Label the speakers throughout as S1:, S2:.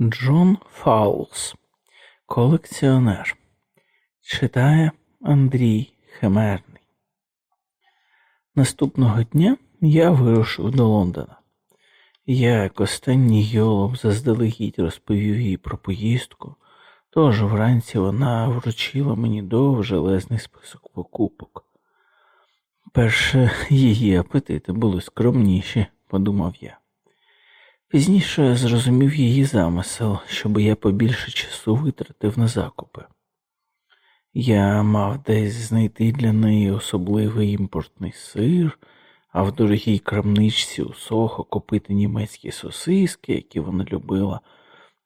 S1: Джон Фаулс, колекціонер, читає Андрій Химерний. Наступного дня я вирушив до Лондона. Я, як останній йолом, заздалегідь розповів їй про поїздку, тож вранці вона вручила мені довжелезний список покупок. Перше її апетити були скромніші, подумав я. Пізніше зрозумів її замисел, щоб я побільше часу витратив на закупи. Я мав десь знайти для неї особливий імпортний сир, а в дорогій крамничці у Сохо купити німецькі сосиски, які вона любила.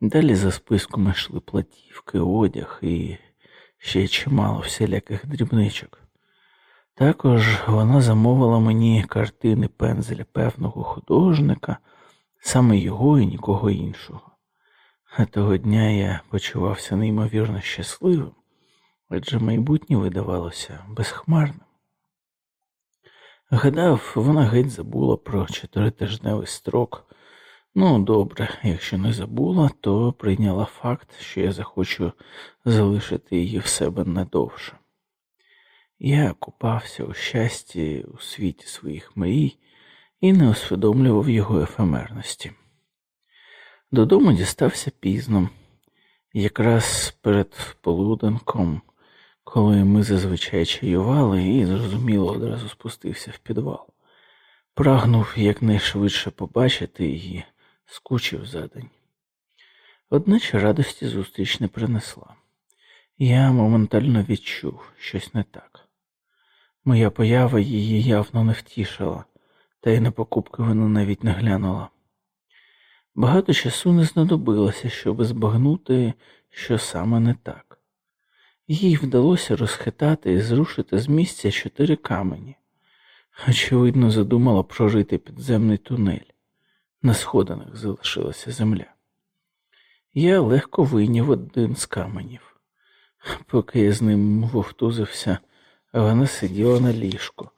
S1: Далі за списком йшли платівки, одяг і ще чимало всіляких дрібничок. Також вона замовила мені картини пензеля певного художника саме його і нікого іншого. А того дня я почувався неймовірно щасливим, адже майбутнє видавалося безхмарним. Гадав, вона геть забула про чотиритижневий строк. Ну, добре, якщо не забула, то прийняла факт, що я захочу залишити її в себе надовше. Я купався у щасті у світі своїх мрій і не усвідомлював його ефемерності. Додому дістався пізно, якраз перед полуденком, коли ми зазвичай чаювали і, зрозуміло, одразу спустився в підвал. Прагнув якнайшвидше побачити її, скучив за день. Одначе радості зустріч не принесла. Я моментально відчув щось не так. Моя поява її явно не втішила та й на покупки вона навіть не глянула. Багато часу не знадобилося, щоб збагнути, що саме не так. Їй вдалося розхитати і зрушити з місця чотири камені. Очевидно, задумала прожити підземний тунель. На сходинах залишилася земля. Я легко вийняв один з каменів. Поки я з ним вовтузився, вона сиділа на ліжку,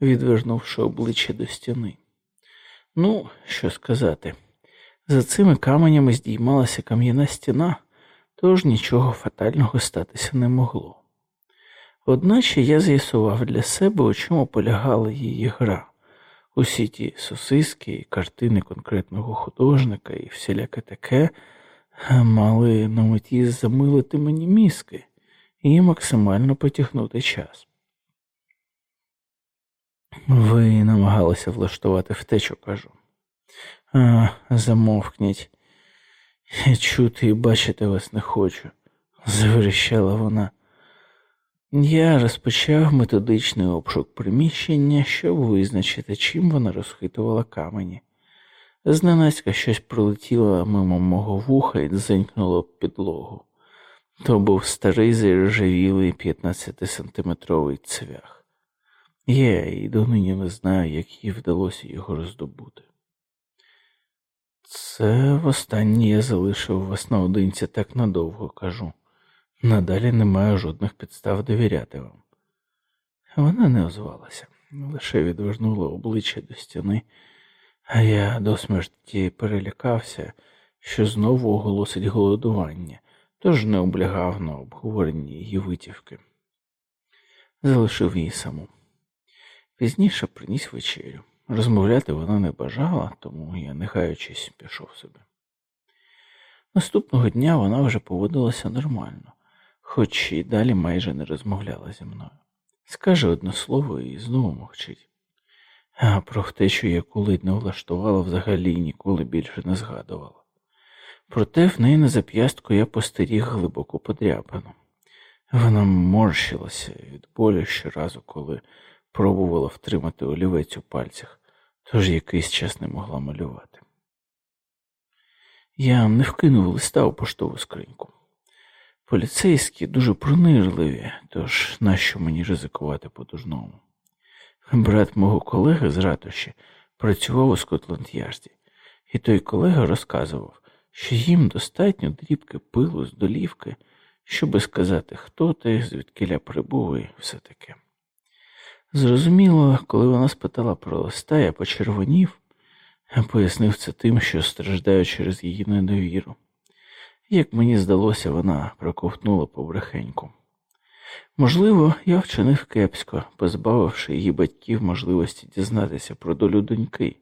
S1: відвернувши обличчя до стіни. Ну, що сказати, за цими каменями здіймалася кам'яна стіна, тож нічого фатального статися не могло. Одначе я з'ясував для себе, у чому полягала її гра. Усі ті сосиски і картини конкретного художника і всіляке таке мали на меті замилити мені мізки і максимально потягнути час. Ви намагалися влаштувати втечу, кажу. А, Замовкніть. Чути і бачити вас не хочу, заверещала вона. Я розпочав методичний обшук приміщення, щоб визначити, чим вона розхитувала камені. Зненацька щось пролетіло мимо мого вуха і дзенькнуло підлогу. То був старий заржавілий 15-сантиметровий цвях. Я і донині не знаю, як їй вдалося його роздобути. Це востаннє я залишив вас наодинці так надовго кажу. Надалі не маю жодних підстав довіряти вам. Вона не озвалася, лише відвернула обличчя до стіни, а я до смерті перелякався, що знову оголосить голодування, тож не облягав на обговоренні її витівки. Залишив її саму. Пізніше приніс вечерю. Розмовляти вона не бажала, тому я, не гаючись, пішов собі. Наступного дня вона вже поводилася нормально, хоч і далі майже не розмовляла зі мною. Скаже одне слово і знову мовчить. А про втечу, яку ледь не влаштувала, взагалі ніколи більше не згадувала. Проте в неї на зап'ястку я постеріг глибоку подряпину. Вона морщилася від болю щоразу, коли пробувала втримати олівець у пальцях, тож якийсь час не могла малювати. Я не вкинув листа у поштову скриньку. Поліцейські дуже пронирливі, тож нащо мені ризикувати по-дужному? Брат мого колеги з ратуші працював у Скотланд Ярді, і той колега розказував, що їм достатньо дрібки пилу з долівки, щоби сказати, хто ти, звідкиля прибув і все таке. Зрозуміло, коли вона спитала про листа, я почервонів, пояснив це тим, що страждаю через її недовіру. Як мені здалося, вона проковтнула побрехеньку. Можливо, я вчинив кепсько, позбавивши її батьків можливості дізнатися про долю доньки,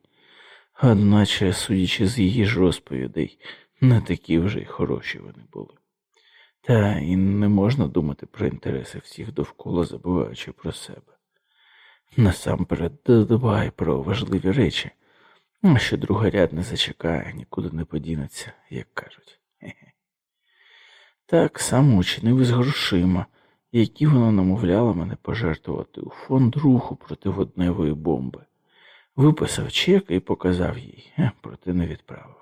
S1: одначе, судячи з її ж розповідей, не такі вже й хороші вони були. Та і не можна думати про інтереси всіх довкола, забуваючи про себе. Насамперед дбай про важливі речі, а що другоряд не зачекає, нікуди не подінеться, як кажуть. Хе-хе. Так само учинив із грошима, які вона намовляла мене пожертвувати у фонд руху проти водневої бомби. Виписав чек і показав їй, проте не відправив.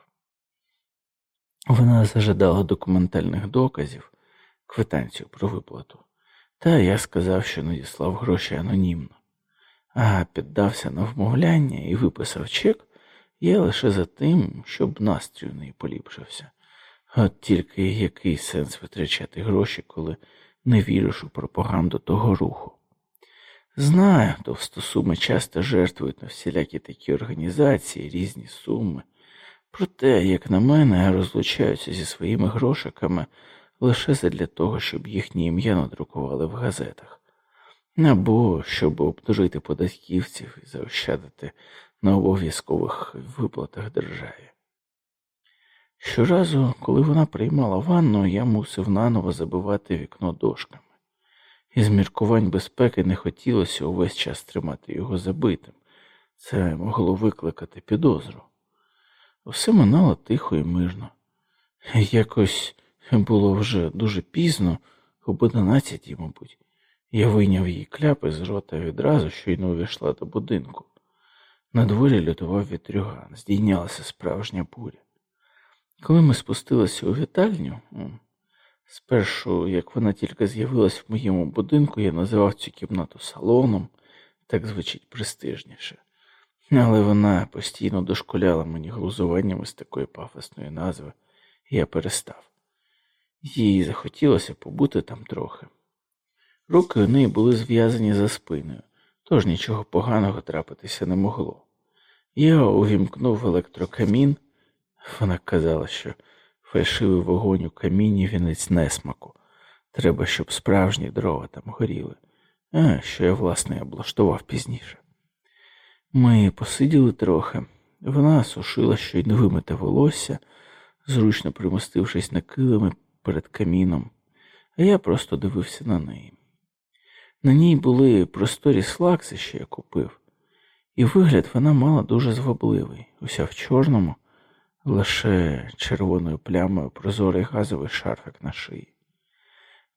S1: Вона зажадала документальних доказів, квитанцію про виплату, та я сказав, що надіслав гроші анонімно, а піддався на вмовляння і виписав чек я лише за тим, щоб настрій у неї поліпшився. От тільки який сенс витрачати гроші, коли не віриш у пропаганду того руху. Знаю, товстосуми часто жертвують на всілякі такі організації, різні суми. Проте, як на мене, розлучаються зі своїми грошиками лише задля того, щоб їхні ім'я надрукували в газетах, або щоб обдурити податківців і заощадити на обов'язкових виплатах державі. Щоразу, коли вона приймала ванну, я мусив наново забивати вікно дошками. Із міркувань безпеки не хотілося увесь час тримати його забитим, це могло викликати підозру. Все минало тихо і мирно. Якось було вже дуже пізно, об одинадцятій, мабуть, я вийняв її кляпи з рота відразу, щойно увійшла до будинку. На дворі лютував вітрюган, здійнялася справжня буря. Коли ми спустилися у вітальню, спершу, як вона тільки з'явилась в моєму будинку, я називав цю кімнату салоном, так звучить престижніше, але вона постійно дошкуляла мені глузуваннями з такої пафосної назви, і я перестав. Їй захотілося побути там трохи. Руки у неї були зв'язані за спиною, тож нічого поганого трапитися не могло. Я увімкнув електрокамін. Вона казала, що фальшивий вогонь у каміні вінець несмаку. Треба, щоб справжні дрова там горіли, а що я, власне, облаштував пізніше. Ми посиділи трохи, вона сушила щойно вимите волосся, зручно примостившись на килими перед каміном, а я просто дивився на неї. На ній були просторі слакси, що я купив, і вигляд вона мала дуже звабливий, уся в чорному лише червоною плямою прозорий газовий шарфик на шиї.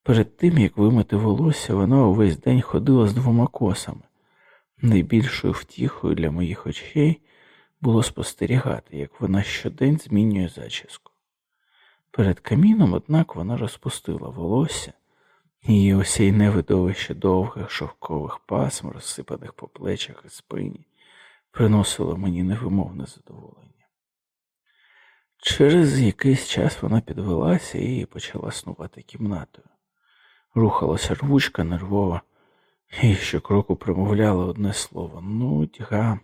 S1: Перед тим, як вимити волосся, вона увесь день ходила з двома косами. Найбільшою втіхою для моїх очей було спостерігати, як вона щодень змінює зачіску. Перед каміном, однак, вона розпустила волосся, і осійне видовище довгих шовкових пасм, розсипаних по плечах і спині, приносило мені невимовне задоволення. Через якийсь час вона підвелася і почала снувати кімнатою. Рухалася рвучка нервова, і щокроку промовляла одне слово нудьга.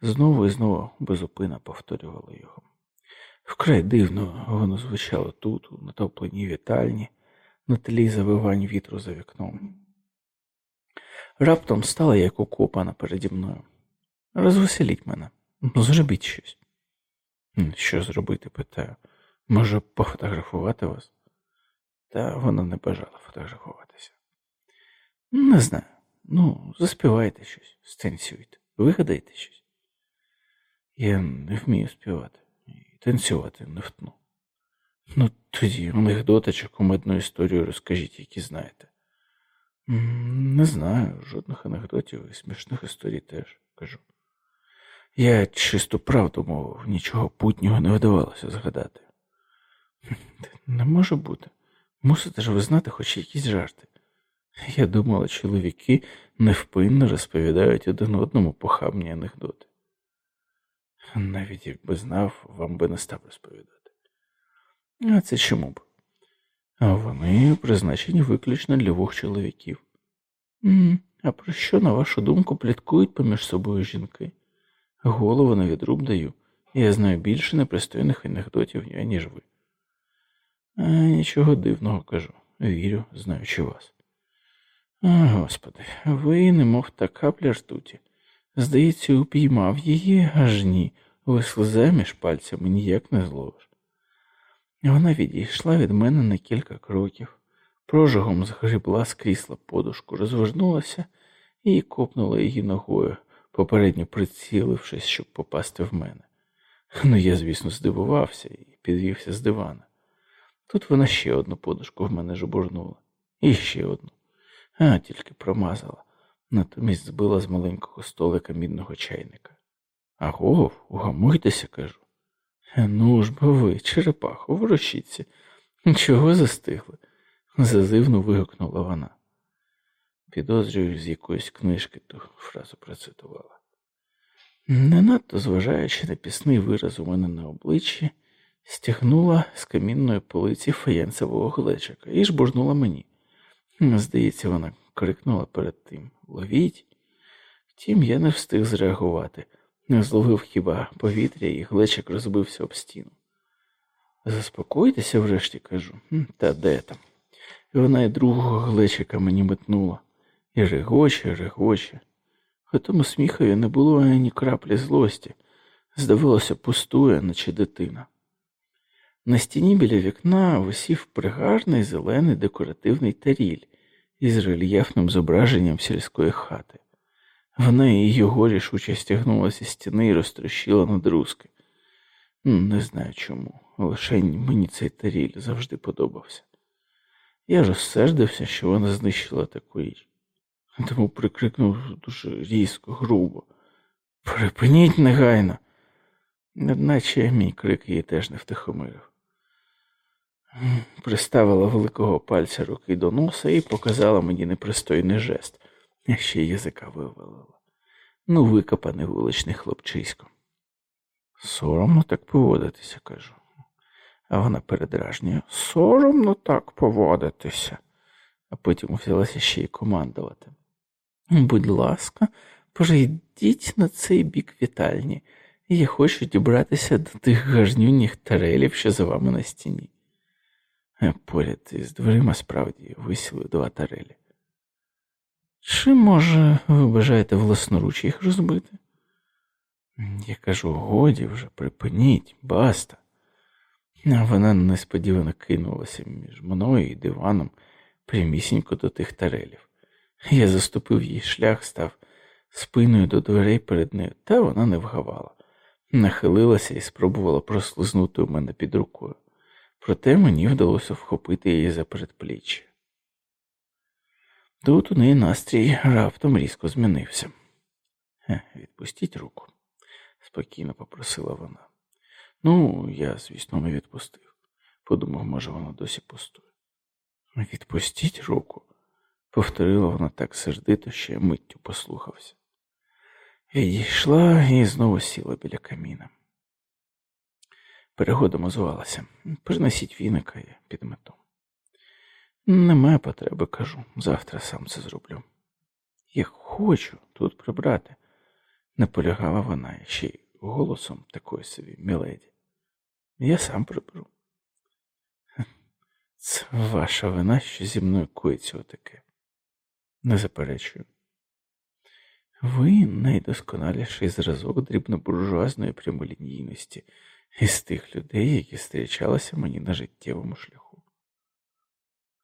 S1: Знову і знову безупина повторювала його. Вкрай дивно воно звучало тут, у натопленій вітальні, на тлі завивань вітру за вікном. Раптом стала як окопана переді мною. Розвеселіть мене, ну зробіть щось. Що зробити, питаю. Може, пофотографувати вас? Та вона не бажала фотографуватися. Не знаю. Ну, заспівайте щось, станцюйте, вигадайте щось. Я не вмію співати і танцювати не втну. Ну, тоді анекдоточок кумедну історію розкажіть, які знаєте. Не знаю, жодних анекдотів і смішних історій теж кажу. Я чисту правду мовив, нічого путнього не вдавалося згадати. Не може бути. Мусите ж ви знати хоч якісь жарти. Я думала, чоловіки невпинно розповідають один одному похабні анекдоти. Навіть якби знав, вам би не став розповідати. А це чому б? Вони призначені виключно для двох чоловіків. А про що, на вашу думку, пліткують поміж собою жінки? Голову на відруб даю, я знаю більше непристойних анекдотів, ніж ви. А, Нічого дивного кажу. Вірю, знаючи вас. А, Господи, ви, немов та капля ртуті. Здається, упіймав її, аж ні, вислизе між пальцями ніяк не зловиш. Вона відійшла від мене на кілька кроків, прожигом згрібла з крісла подушку, розвернулася і копнула її ногою, попередньо прицілившись, щоб попасти в мене. Ну, я, звісно, здивувався і підвівся з дивана. Тут вона ще одну подушку в мене жбурнула, і ще одну, а тільки промазала, натомість збила з маленького столика мідного чайника. Агов, угамуйтеся, кажу. Ну ж бо ви, черепаху, ворушіться. Чого застигли? зазивно вигукнула вона. Підозрюю, з якоїсь книжки ту фразу процитувала. Не надто зважаючи на пісний вираз у мене на обличчі, стягнула з камінної полиці фаєнцевого глечика і жбурнула мені. Здається, вона крикнула перед тим Ловіть. Втім, я не встиг зреагувати, не зловив хіба повітря, і глечик розбився об стіну. Заспокойтеся, врешті кажу, та де там? І вона і другого глечика мені метнула, і регоче, регоче. У тому сміхові не було ані краплі злості, здавалося, пустує, наче дитина. На стіні біля вікна висів пригарний зелений декоративний таріль із рельєфним зображенням сільської хати. Вона і його рішуче стягнула зі стіни і розтрощила на друзки. Не знаю чому, лише мені цей таріль завжди подобався. Я розсердився, що вона знищила таку річ, тому прикрикнув дуже різко, грубо. Припиніть негайно, одначе мій крик її теж не втихомирив. Приставила великого пальця руки до носа і показала мені непристойний жест, ще язика вивалила. Ну, викопаний вуличний хлопчисько. Соромно так поводитися, кажу. А вона передражнює. Соромно так поводитися, а потім взялася ще й командувати. Будь ласка, пожийдіть на цей бік вітальні, я хочу дібратися до тих гажнюніх тарелів, що за вами на стіні. Е, поряд із дверима справді висіли два тарелі. Чи, може, ви бажаєте власноруч їх розбити? Я кажу, годі вже, припиніть, баста. А вона несподівано кинулася між мною і диваном прямісінько до тих тарелів. Я заступив їй шлях, став спиною до дверей перед нею, та вона не вгавала, нахилилася і спробувала прослизнути у мене під рукою проте мені вдалося вхопити її за передпліччя. Тут у неї настрій раптом різко змінився. Відпустіть руку, спокійно попросила вона. Ну, я, звісно, не відпустив. Подумав, може, вона досі пустує. Відпустіть руку, повторила вона так сердито, що я миттю послухався. Відійшла і знову сіла біля каміна. Перегодом озвалася. Принесіть віника і підмету. Немає потреби, кажу, завтра сам це зроблю. Я хочу тут прибрати, наполягала вона ще й голосом такої собі міледі. Я сам приберу. Це ваша вина, що зі мною коїться отаке. Не заперечую. Ви найдосконаліший зразок дрібнобуржуазної прямолінійності із тих людей, які зустрічалися мені на життєвому шляху.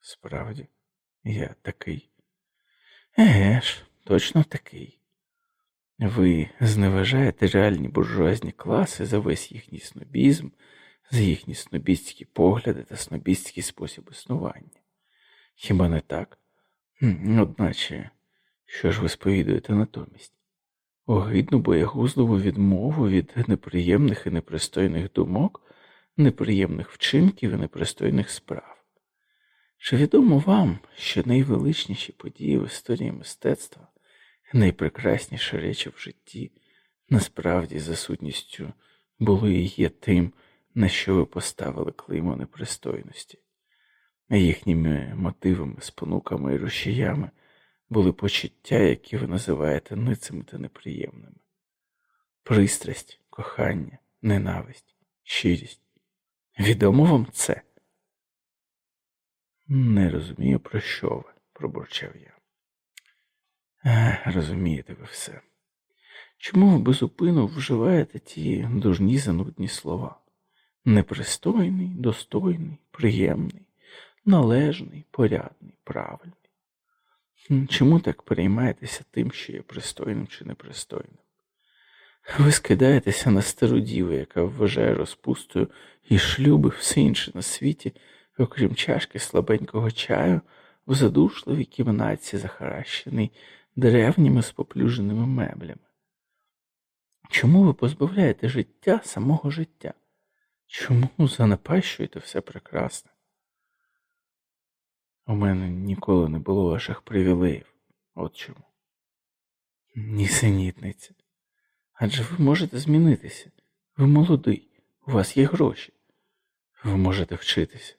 S1: Справді, я такий. Еге ж, точно такий. Ви зневажаєте реальні буржуазні класи за весь їхній снобізм, за їхні снобістські погляди та снобістський спосіб існування. Хіба не так? Одначе, що ж ви сповідуєте натомість? огидну боягузливу відмову від неприємних і непристойних думок, неприємних вчинків і непристойних справ. Чи відомо вам, що найвеличніші події в історії мистецтва, найпрекрасніші речі в житті, насправді за сутністю були і є тим, на що ви поставили клеймо непристойності, їхніми мотивами, спонуками і рушіями були почуття, які ви називаєте ницими та неприємними пристрасть, кохання, ненависть, щирість. Відомо вам це? Не розумію, про що ви, пробурчав я. Е, розумієте ви все. Чому ви безупину вживаєте ті дужні занудні слова? Непристойний, достойний, приємний, належний, порядний, правильний. Чому так переймаєтеся тим, що є пристойним чи непристойним? Ви скидаєтеся на стару діву, яка вважає розпустою і шлюби все інше на світі, окрім чашки слабенького чаю, в задушливій кімнаті, захаращеній древніми споплюженими меблями. Чому ви позбавляєте життя самого життя? Чому занапащуєте все прекрасне? У мене ніколи не було ваших привілеїв, от чому. Нісенітниця. Адже ви можете змінитися. Ви молодий, у вас є гроші. Ви можете вчитися.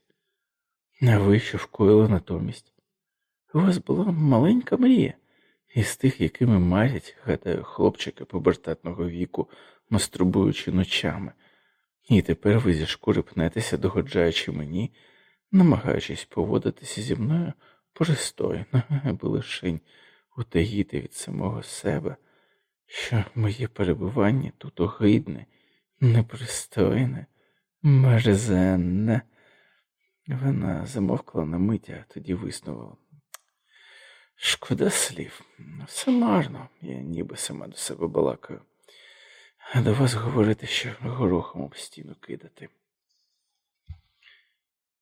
S1: А ви що натомість? У вас була маленька мрія із тих, якими марять, гадаю, хлопчики побертатного віку, мастурбуючи ночами, і тепер ви зі шкури пнетеся, догоджаючи мені, намагаючись поводитися зі мною пристойно, аби лишень утаїти від самого себе, що моє перебування тут огидне, непристойне, мерзенне. Вона замовкла на мить, а тоді виснувала. Шкода слів, все марно, я ніби сама до себе балакаю, а до вас говорити, що горохом об стіну кидати.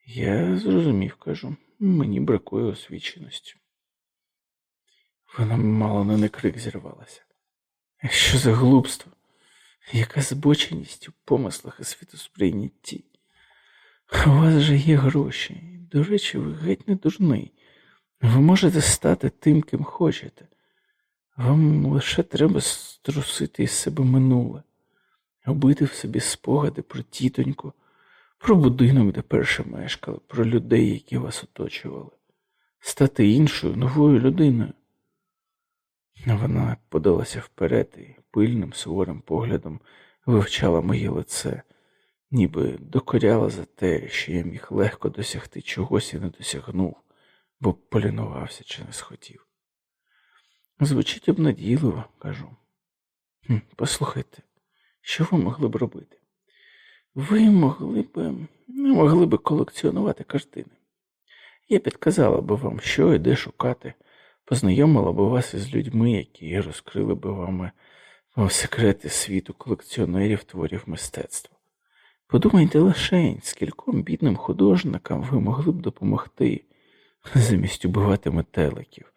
S1: Я зрозумів, кажу, мені бракує освіченості. Вона мало не крик зірвалася. Що за глупство? Яка збоченість у помислах і світосприйнятті? У вас же є гроші, до речі, ви геть не дурний. Ви можете стати тим, ким хочете. Вам лише треба струсити із себе минуле, робити в собі спогади про тітоньку, про будинок, де перше мешкали, про людей, які вас оточували, стати іншою новою людиною. Вона подалася вперед і пильним суворим поглядом вивчала моє лице, ніби докоряла за те, що я міг легко досягти чогось і не досягнув, бо полінувався чи не схотів. Звучить обнадійливо, кажу. Послухайте, що ви могли б робити? Ви могли б могли б колекціонувати картини. Я підказала б вам, що і де шукати, познайомила б вас із людьми, які розкрили б вам секрети світу колекціонерів творів мистецтва. Подумайте лише, скільком бідним художникам ви могли б допомогти, замість убивати метеликів,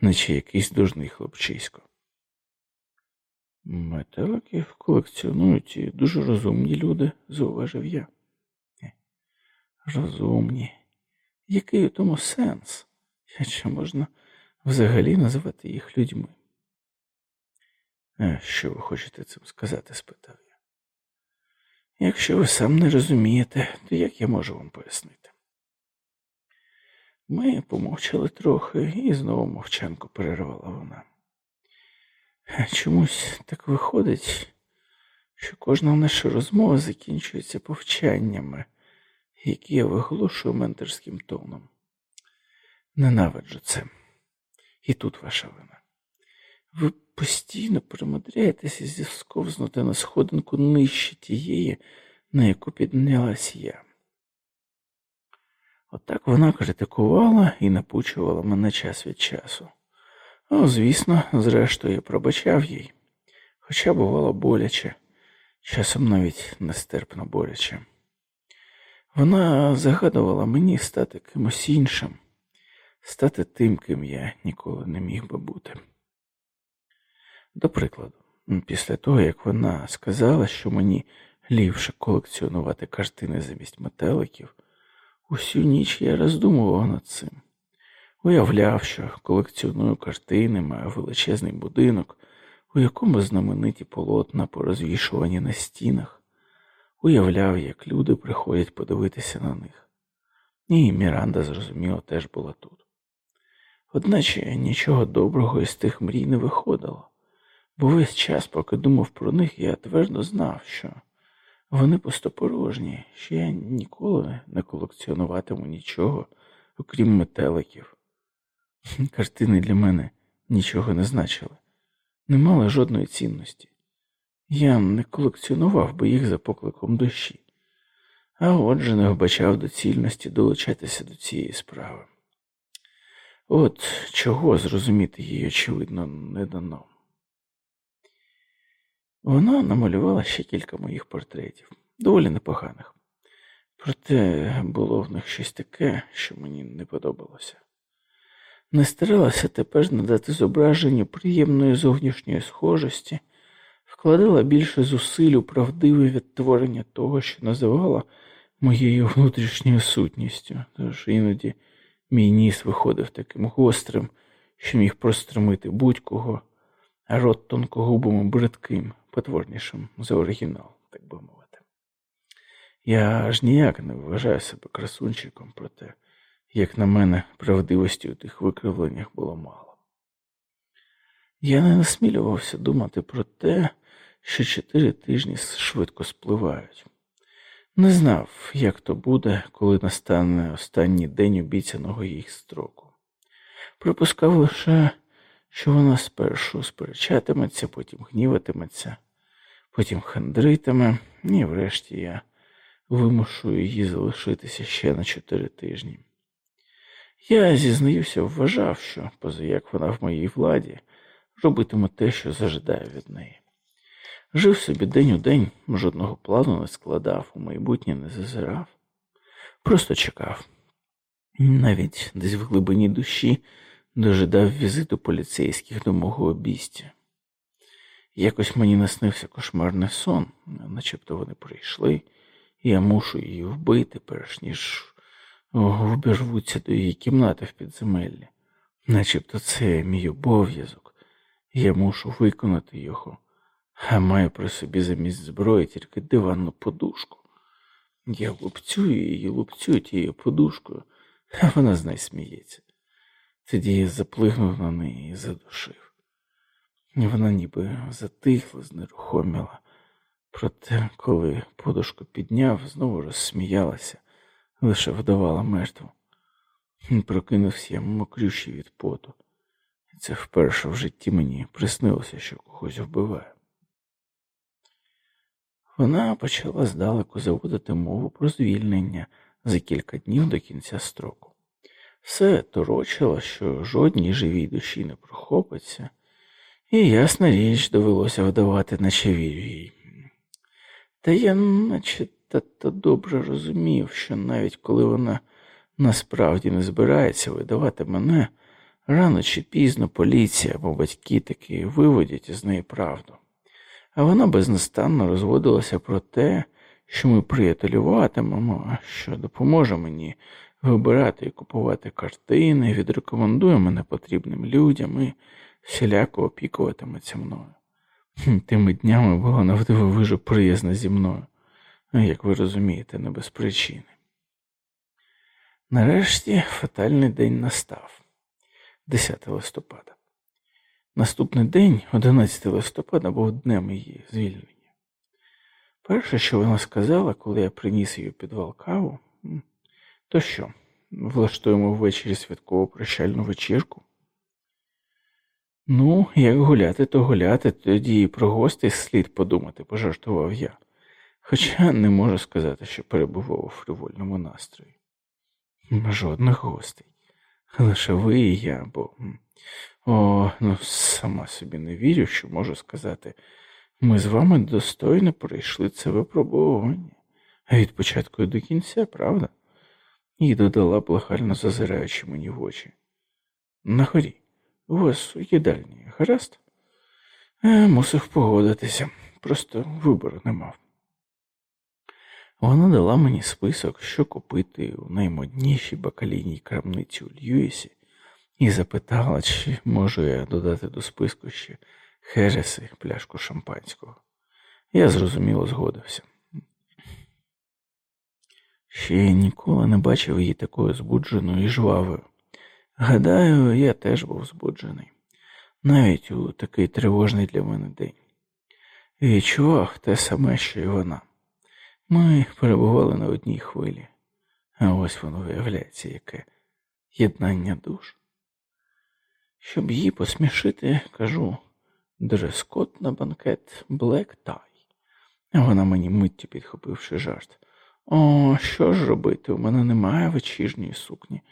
S1: наче якийсь дужний хлопчисько. Метеликів колекціонують і дуже розумні люди, зауважив я. Е, розумні. Який у тому сенс? Чи можна взагалі назвати їх людьми? «Е, що ви хочете цим сказати? спитав я. Якщо ви сам не розумієте, то як я можу вам пояснити? Ми помовчали трохи, і знову мовчанку перервала вона. Чомусь так виходить, що кожна наша розмова закінчується повчаннями, які я виголошую менторським тоном. Ненавиджу це. І тут ваша вина. Ви постійно примудряєтеся зісковзнути на сходинку нижче тієї, на яку піднялась я. Отак вона критикувала і напучувала мене час від часу. Ну, звісно, зрештою, я пробачав їй, хоча бувало боляче, часом навіть нестерпно боляче. Вона загадувала мені стати кимось іншим, стати тим, ким я ніколи не міг би бути. До прикладу, після того, як вона сказала, що мені ліпше колекціонувати картини замість метеликів, усю ніч я роздумував над цим. Уявляв, що колекціоную картини, маю величезний будинок, у якому знамениті полотна порозвішувані на стінах, уявляв, як люди приходять подивитися на них. І Міранда, зрозуміло, теж була тут. Одначе нічого доброго із тих мрій не виходило, бо весь час, поки думав про них, я твердо знав, що вони пустопорожні, що я ніколи не колекціонуватиму нічого окрім метеликів. Картини для мене нічого не значили, не мали жодної цінності. Я не колекціонував би їх за покликом душі, а отже не вбачав доцільності долучатися до цієї справи. От чого зрозуміти їй, очевидно, не дано. Вона намалювала ще кілька моїх портретів, доволі непоганих, проте було в них щось таке, що мені не подобалося. Не старалася тепер надати зображенню приємної зовнішньої схожості, вкладала більше зусиль у правдиве відтворення того, що називала моєю внутрішньою сутністю, тож іноді мій ніс виходив таким гострим, що міг простромити будь-кого, а рот тонкогубим і бридким, потворнішим за оригінал, так би мовити. Я аж ніяк не вважаю себе красунчиком, проте, як на мене, правдивості у тих викривленнях було мало. Я не насмілювався думати про те, що чотири тижні швидко спливають. Не знав, як то буде, коли настане останній день обіцяного їх строку. Припускав лише, що вона спершу сперечатиметься, потім гніватиметься, потім хандритиме, і врешті я вимушую її залишитися ще на чотири тижні. Я зізнаюся, вважав, що, поза як вона в моїй владі, робитиме те, що зажидаю від неї. Жив собі день у день, жодного плану не складав, у майбутнє не зазирав, просто чекав. Навіть десь в глибині душі дожидав візиту поліцейських до мого обістя. Якось мені наснився кошмарний сон, начебто вони прийшли, і я мушу її вбити, перш ніж вбірвуться до її кімнати в підземеллі, начебто це мій обов'язок, я мушу виконати його а маю при собі замість зброї тільки диванну подушку. Я лупцюю її, лупцюю тією подушкою, а вона з неї сміється. Тоді я заплигнув на неї і задушив. Вона ніби затихла, знерухоміла. Проте, коли подушку підняв, знову розсміялася, лише вдавала мертву. Прокинувся я мокрющий від поту, це вперше в житті мені приснилося, що когось вбиває. Вона почала здалеку заводити мову про звільнення за кілька днів до кінця строку. Все торочило, що жодній живій душі не прохопиться, і, ясна річ, довелося вдавати, наче вірю їй. Та я, наче та добре розумів, що навіть коли вона насправді не збирається видавати мене, рано чи пізно поліція або батьки таки виводять із неї правду а вона безнастанно розводилася про те, що ми приятелюватимемо, що допоможе мені вибирати і купувати картини, відрекомендує мене потрібним людям і всіляко опікуватиметься мною. Тими днями була навдивовижу приязна зі мною, як ви розумієте, не без причини. Нарешті фатальний день настав 10 листопада. Наступний день, 11 листопада, був днем її звільнення. Перше, що вона сказала, коли я приніс її підвал каву, то що, влаштуємо ввечері святкову прощальну вечірку? Ну, як гуляти, то гуляти, тоді і про гостей слід подумати, пожартував я, хоча не можу сказати, що перебував у фривольному настрої. Жодних гостей. Лише ви і я, бо о, ну сама собі не вірю, що можу сказати. Ми з вами достойно пройшли це випробовування, а від початку до кінця, правда? І додала, благально зазираючи мені в очі. На хорі, у вас у їдальні, гаразд? Е, Мусив погодитися, просто вибору не мав. Вона дала мені список, що купити у наймоднішій бакалійній крамниці у Льюісі, і запитала, чи можу я додати до списку ще хереси, пляшку шампанського. Я зрозуміло згодився. Ще я ніколи не бачив її такою збудженою і жвавою. Гадаю, я теж був збуджений, навіть у такий тривожний для мене день. І відчував те саме, що й вона. Ми перебували на одній хвилі, а ось воно виявляється, яке єднання душ. Щоб її посмішити, кажу дрес-код на банкет Блек Тай. Вона мені миттю підхопивши жарт. О, що ж робити? У мене немає вечірньої сукні,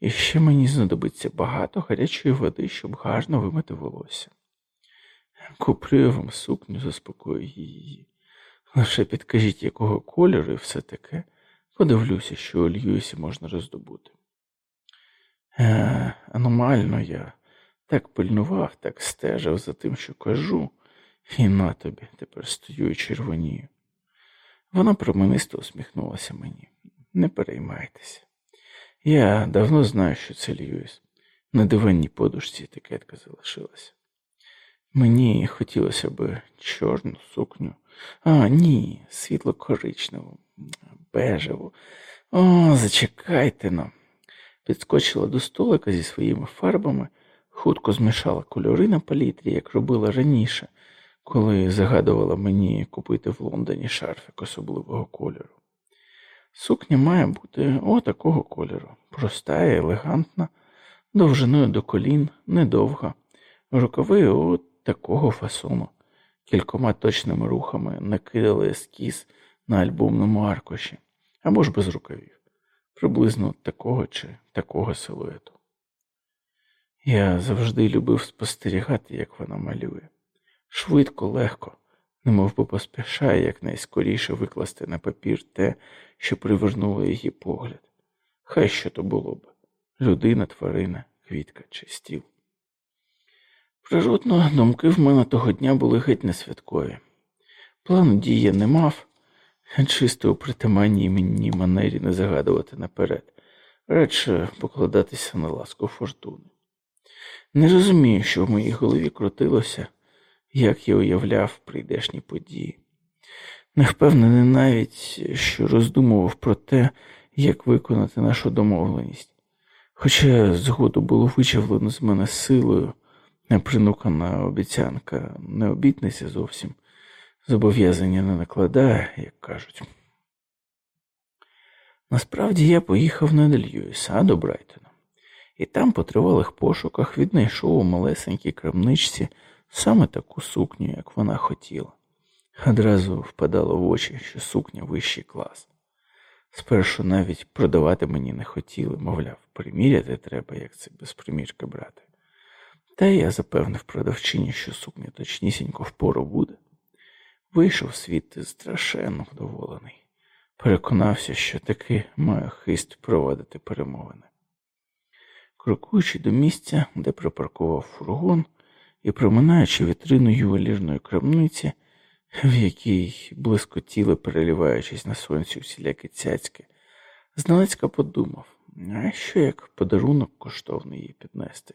S1: і ще мені знадобиться багато гарячої води, щоб гарно вимити волосся. Куплю вам сукню, заспокою її. Лише підкажіть, якого кольору і все таке, подивлюся, що у Льюісі можна роздобути. Е, Аномально я так пильнував, так стежив за тим, що кажу, і на тобі тепер стою і червонію. Вона променисто усміхнулася мені. Не переймайтеся. Я давно знаю, що це Льюіс. На диванній подушці етикетка залишилася. Мені хотілося б чорну сукню. А, ні, світло коричневу, бежеву. О, зачекайте но. Підскочила до столика зі своїми фарбами, хутко змішала кольори на палітрі, як робила раніше, коли загадувала мені купити в Лондоні шарфик особливого кольору. Сукня має бути отакого кольору, проста і елегантна, довжиною до колін, недовга, рукави от такого фасону, кількома точними рухами накидали ескіз на альбомному аркуші, або ж без рукавів, приблизно такого чи такого силуету. Я завжди любив спостерігати, як вона малює. Швидко, легко, немов би поспішає якнайскоріше викласти на папір те, що привернуло її погляд. Хай що то було б людина, тварина, квітка чи стіл. Природно, думки в мене того дня були геть не святкові. Плану дії не мав, чисто у притаманній мені манері не загадувати наперед, радше покладатися на ласку фортуни. Не розумію, що в моїй голові крутилося, як я уявляв прийдешні події. Не впевнений навіть, що роздумував про те, як виконати нашу домовленість, хоча згоду було вичавлено з мене силою, непринукана обіцянка не обітниця зовсім, зобов'язання не накладає, як кажуть. Насправді я поїхав не до Льюіса, а до Брайтона, і там по тривалих пошуках віднайшов у малесенькій крамничці саме таку сукню, як вона хотіла. Одразу впадало в очі, що сукня вищий клас. Спершу навіть продавати мені не хотіли, мовляв, приміряти треба, як це без примірки брати. Та я запевнив продавчині, що сукня точнісінько впору буде. Вийшов світ страшенно вдоволений, переконався, що таки маю хист проводити перемовини. Крокуючи до місця, де припаркував фургон, і проминаючи вітрину ювелірної крамниці, в якій блискотіли, переливаючись на сонці всілякі цяцьки, зналецька подумав, а що як подарунок коштовний їй піднести?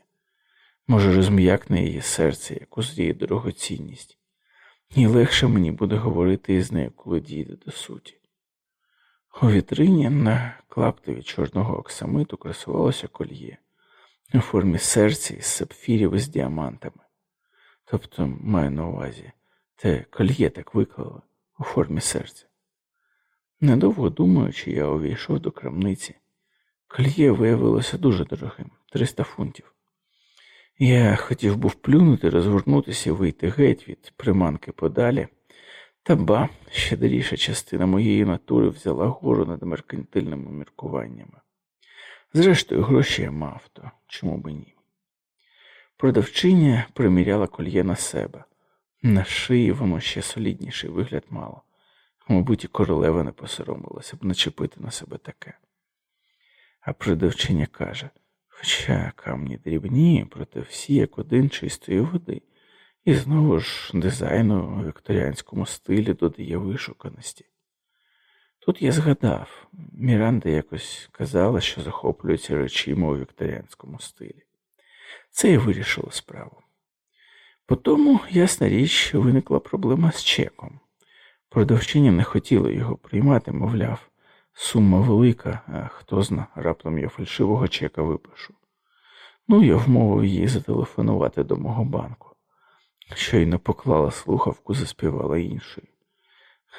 S1: Може, розм'якне її серце, як узріє дорогоцінність, і легше мені буде говорити із нею, коли дійде до суті. У вітрині на клаптові чорного оксамиту красувалося кольє у формі серця із сапфірів із діамантами. Тобто, маю на увазі, те кольє так виклало у формі серця. Недовго думаючи, я увійшов до крамниці. Кольє виявилося дуже дорогим 300 фунтів. Я хотів був плюнути, розгорнутися вийти геть від приманки подалі, та ба, щедріша частина моєї натури взяла гору над меркантильними міркуваннями. Зрештою, гроші я мав, то чому б ні? Продавчиня приміряла кольє на себе. На шиї воно ще солідніший вигляд мало. Мабуть, і королева не посоромилася б начепити на себе таке. А продавчиня каже Хоча камні дрібні, проте всі як один чистої води, і знову ж дизайну у вікторіанському стилі додає вишуканості. Тут я згадав, Міранда якось казала, що захоплюється речима у вікторіанському стилі. Це і вирішило справу. По тому, ясна річ, виникла проблема з чеком. Продавчиня не хотіла його приймати, мовляв. Сума велика, а хто зна, раптом я фальшивого чека випишу. Ну, я вмовив її зателефонувати до мого банку. Щойно поклала слухавку, заспівала іншою.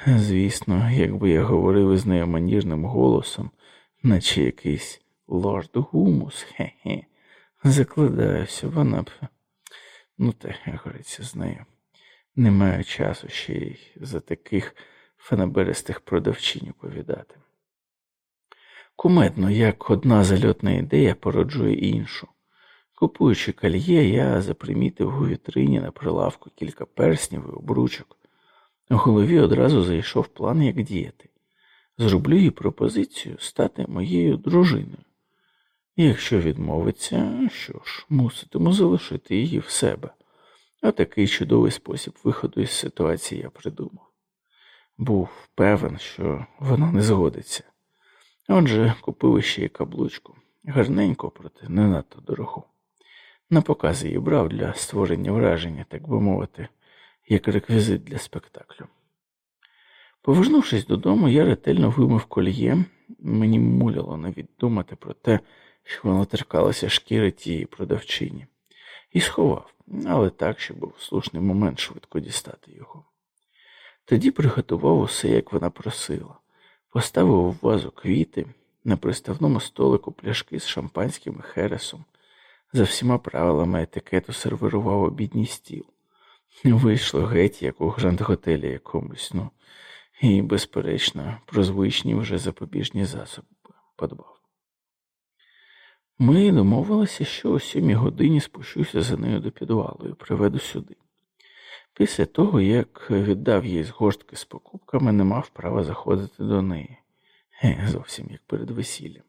S1: Звісно, якби я говорив із нею манірним голосом, наче якийсь Лорд Гумус, хе-хе. Закладаюся, вона б. Ну, те, говориться з нею. Не маю часу ще й за таких фанаберистих продавчинь оповідати. Кумедно, як одна зальотна ідея породжує іншу. Купуючи кальє, я запримітив у вітрині на прилавку кілька перснів і обручок. У голові одразу зайшов план, як діяти. Зроблю їй пропозицію стати моєю дружиною. Якщо відмовиться, що ж, муситиму залишити її в себе. А такий чудовий спосіб виходу із ситуації я придумав. Був певен, що вона не згодиться. Отже, купив ще й каблучку. Гарненько, проте не надто дорогу. На показ її брав для створення враження, так би мовити, як реквізит для спектаклю. Повернувшись додому, я ретельно вимив коліє, мені муляло навіть думати про те, що воно торкалося шкіри тієї продавчині, і сховав, але так, щоб був слушний момент швидко дістати його. Тоді приготував усе, як вона просила, поставив у вазу квіти, на приставному столику пляшки з шампанським і хересом, за всіма правилами етикету сервірував обідній стіл. Вийшло геть, як у гранд-готелі якомусь, ну, і, безперечно, про звичні вже запобіжні засоби подбав. Ми домовилися, що о сьомій годині спущуся за нею до підвалу і приведу сюди. Після того, як віддав їй згортки з покупками, не мав права заходити до неї. Зовсім як перед весіллям.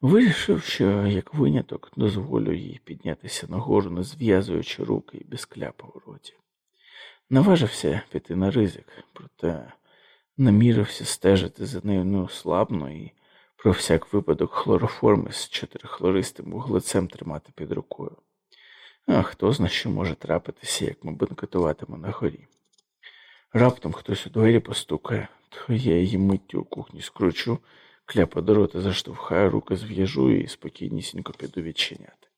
S1: Вирішив, що як виняток дозволю їй піднятися нагору, не зв'язуючи руки і без кляпа у роті. Наважився піти на ризик, проте намірився стежити за нею неослабно і про всяк випадок хлороформи з чотирихлористим вуглецем тримати під рукою. А хто зна, що може трапитися, як ми бенкетуватимо на горі. Раптом хтось у двері постукає, то я її миттю у кухні скручу, кляпа до рота заштовхаю, руки зв'яжу і спокійнісінько піду відчиняти.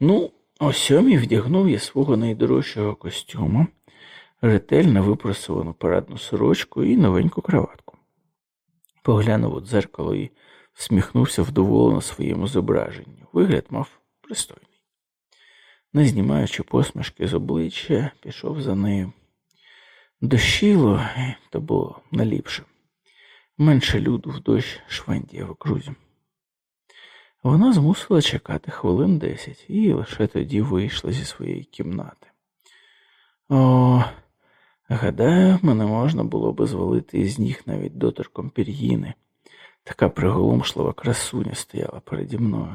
S1: Ну, о сьомій вдягнув я свого найдорожчого костюма, ретельно випросувану парадну сорочку і новеньку краватку. Поглянув у дзеркало і всміхнувся вдоволено своєму зображенню. Вигляд мав пристойний. Не знімаючи посмішки з обличчя, пішов за нею. Дощило, то було наліпше. Менше люду в дощ швендія в окрузі. Вона змусила чекати хвилин десять і лише тоді вийшла зі своєї кімнати. О, гадаю, мене можна було би звалити із ніг навіть доторком пір'їни. Така приголомшлива красуня стояла переді мною.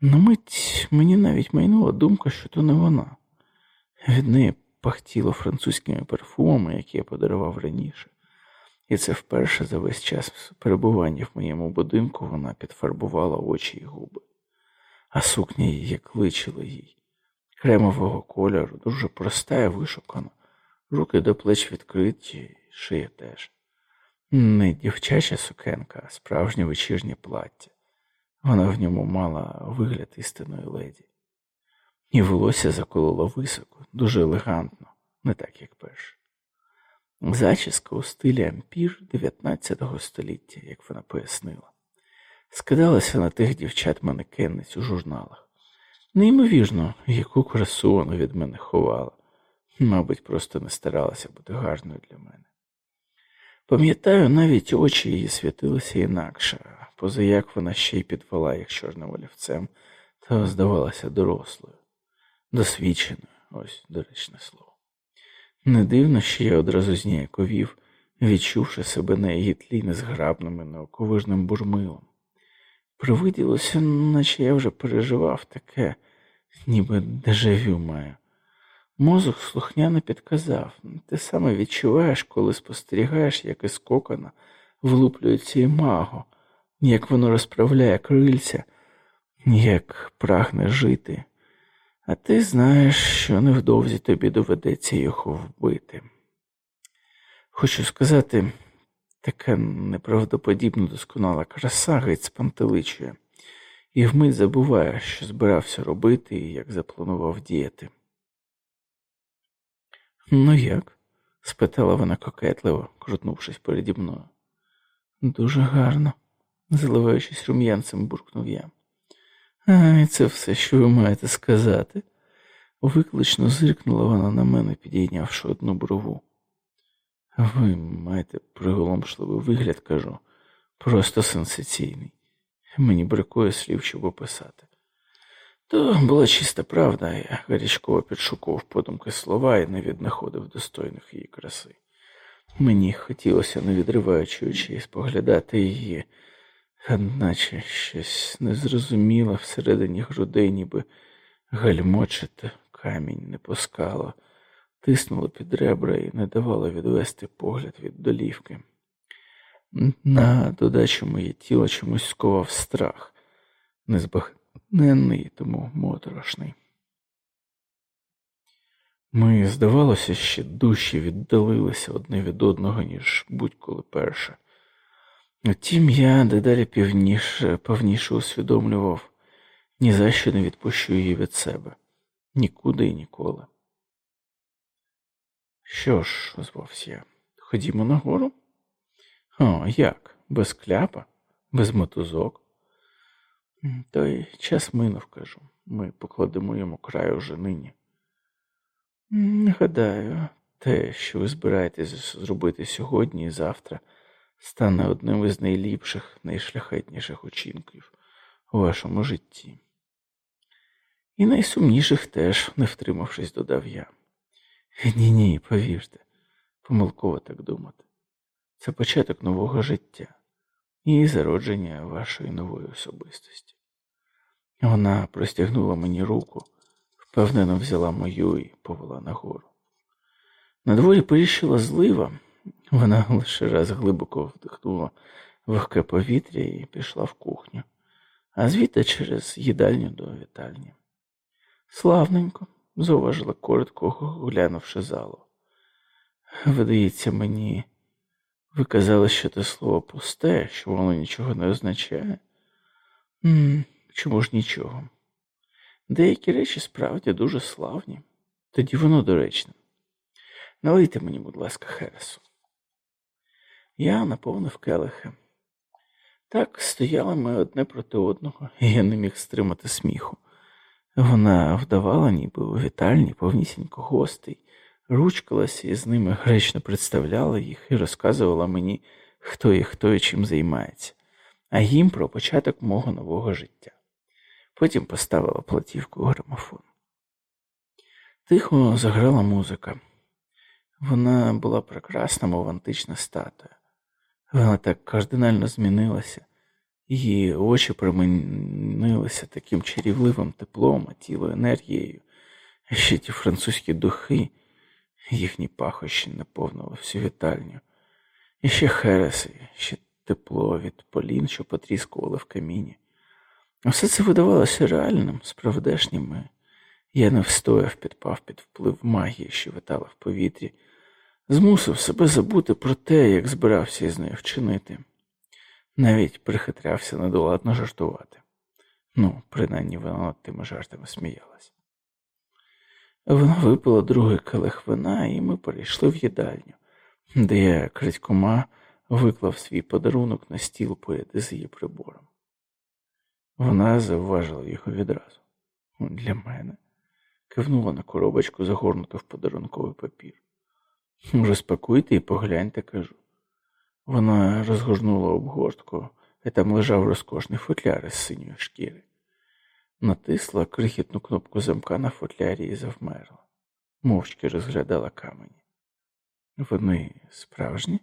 S1: На мить мені навіть майнула думка, що то не вона. Від неї пахтіло французькими парфумами, які я подарував раніше і це вперше за весь час перебування в моєму будинку вона підфарбувала очі й губи, а сукня її як личила їй, кремового кольору, дуже проста і вишукана, руки до плеч відкриті, шия теж. Не дівчача сукенка, а справжнє вечірнє плаття. Вона в ньому мала вигляд істинної леді, і волосся закололо високо, дуже елегантно, не так, як перше. Зачіска у стилі ампір 19 століття, як вона пояснила, скидалася на тих дівчат манекенниць у журналах. Неймовірно, яку красу вона від мене ховала, мабуть, просто не старалася бути гарною для мене. Пам'ятаю, навіть очі її світилися інакше, поза як вона ще й підвела їх чорним олівцем, то здавалася дорослою, досвідченою, ось доречне слово. Не дивно, що я одразу зніяковів, відчувши себе на її тлі незграбним і неоковижним бурмилом. Привиділося, наче я вже переживав таке, ніби дежавю маю. Мозок слухняно підказав ти саме відчуваєш, коли спостерігаєш, як із кокона влуплюється маго, як воно розправляє крильця, як прагне жити. А ти знаєш, що невдовзі тобі доведеться його вбити. Хочу сказати, така неправдоподібно досконала краса геть спантеличує, і вмить забуває, що збирався робити і як запланував діяти. Ну як? спитала вона кокетливо, крутнувшись переді мною. Дуже гарно, заливаючись рум'янцем, буркнув я. А, і це все, що ви маєте сказати. Виклично зиркнула вона на мене, підійнявши одну брову. Ви маєте приголомшливий вигляд, кажу, просто сенсаційний. Мені бракує слів, щоб описати. То була чиста правда, я гарячково підшукував подумки слова і не віднаходив достойних її краси. Мені хотілося, не відриваючи очей, споглядати її, наче щось незрозуміле всередині грудей, ніби гальмочити камінь не пускало, тиснуло під ребра і не давало відвести погляд від долівки. На додачу моє тіло чомусь сковав страх, незбагненний, тому моторошний. Ми, здавалося, ще душі віддалилися одне від одного, ніж будь-коли перше. Втім, я дедалі півніше, повніше усвідомлював, ні за що не відпущу її від себе, нікуди і ніколи. Що ж, озвався я, ходімо нагору? О, як? Без кляпа, без мотузок? Той час минув, кажу, ми покладемо йому край уже нині. Гадаю, те, що ви збираєтесь зробити сьогодні і завтра, стане одним із найліпших, найшляхетніших учинків у вашому житті. І найсумніших теж, не втримавшись, додав я. Ні, ні, повірте, помилково так думати. Це початок нового життя і зародження вашої нової особистості. Вона простягнула мені руку, впевнено взяла мою і повела нагору. На дворі періщила злива, вона лише раз глибоко вдихнула вогке повітря і пішла в кухню, а звідти через їдальню до вітальні. Славненько, зауважила коротко, глянувши залу. Видається мені, ви казали, що те слово пусте, що воно нічого не означає. М чому ж нічого? Деякі речі справді дуже славні, тоді воно доречне. Налийте мені, будь ласка, Хересу. Я наповнив келихи. Так стояли ми одне проти одного, і я не міг стримати сміху. Вона вдавала, ніби у вітальні повнісінько гостей, ручкалася і з ними гречно представляла їх і розказувала мені, хто і хто і чим займається, а їм про початок мого нового життя. Потім поставила платівку у грамофон. Тихо заграла музика. Вона була прекрасна, мов антична статуя. Вона так кардинально змінилася, її очі промінилися таким чарівливим теплом, а тіло енергією, ще ті французькі духи, їхні пахощі наповнили всю вітальню, і ще хереси, ще тепло від полін, що потріскували в каміні. Все це видавалося реальним, справдешнім. Я не встояв, підпав під вплив магії, що витала в повітрі, змусив себе забути про те, як збирався із нею вчинити. Навіть прихитрявся недоладно жартувати. Ну, принаймні вона над тими жартами сміялась. Вона випила другий келих вина, і ми перейшли в їдальню, де я крадькома виклав свій подарунок на стіл поряд із її прибором. Вона завважила його відразу. Для мене кивнула на коробочку, загорнуту в подарунковий папір. Розпакуйте і погляньте, кажу. Вона розгорнула обгортку, і там лежав розкошний футляр із синьої шкіри. Натисла крихітну кнопку замка на футлярі і завмерла, мовчки розглядала камені. Вони справжні?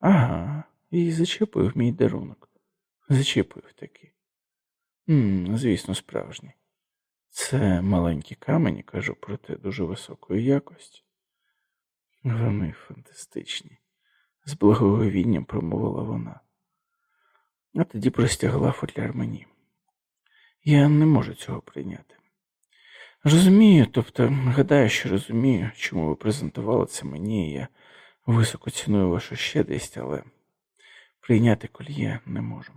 S1: Ага, і зачепив мій дарунок. Зачепив таки. М, Звісно, справжні. Це маленькі камені, кажу, проте дуже високої якості. Вони фантастичні, з благоговінням промовила вона, а тоді простягла футляр мені. Я не можу цього прийняти. Розумію, тобто гадаю, що розумію, чому ви презентували це мені, я високо ціную вашу щедрість, але прийняти кольє не можу.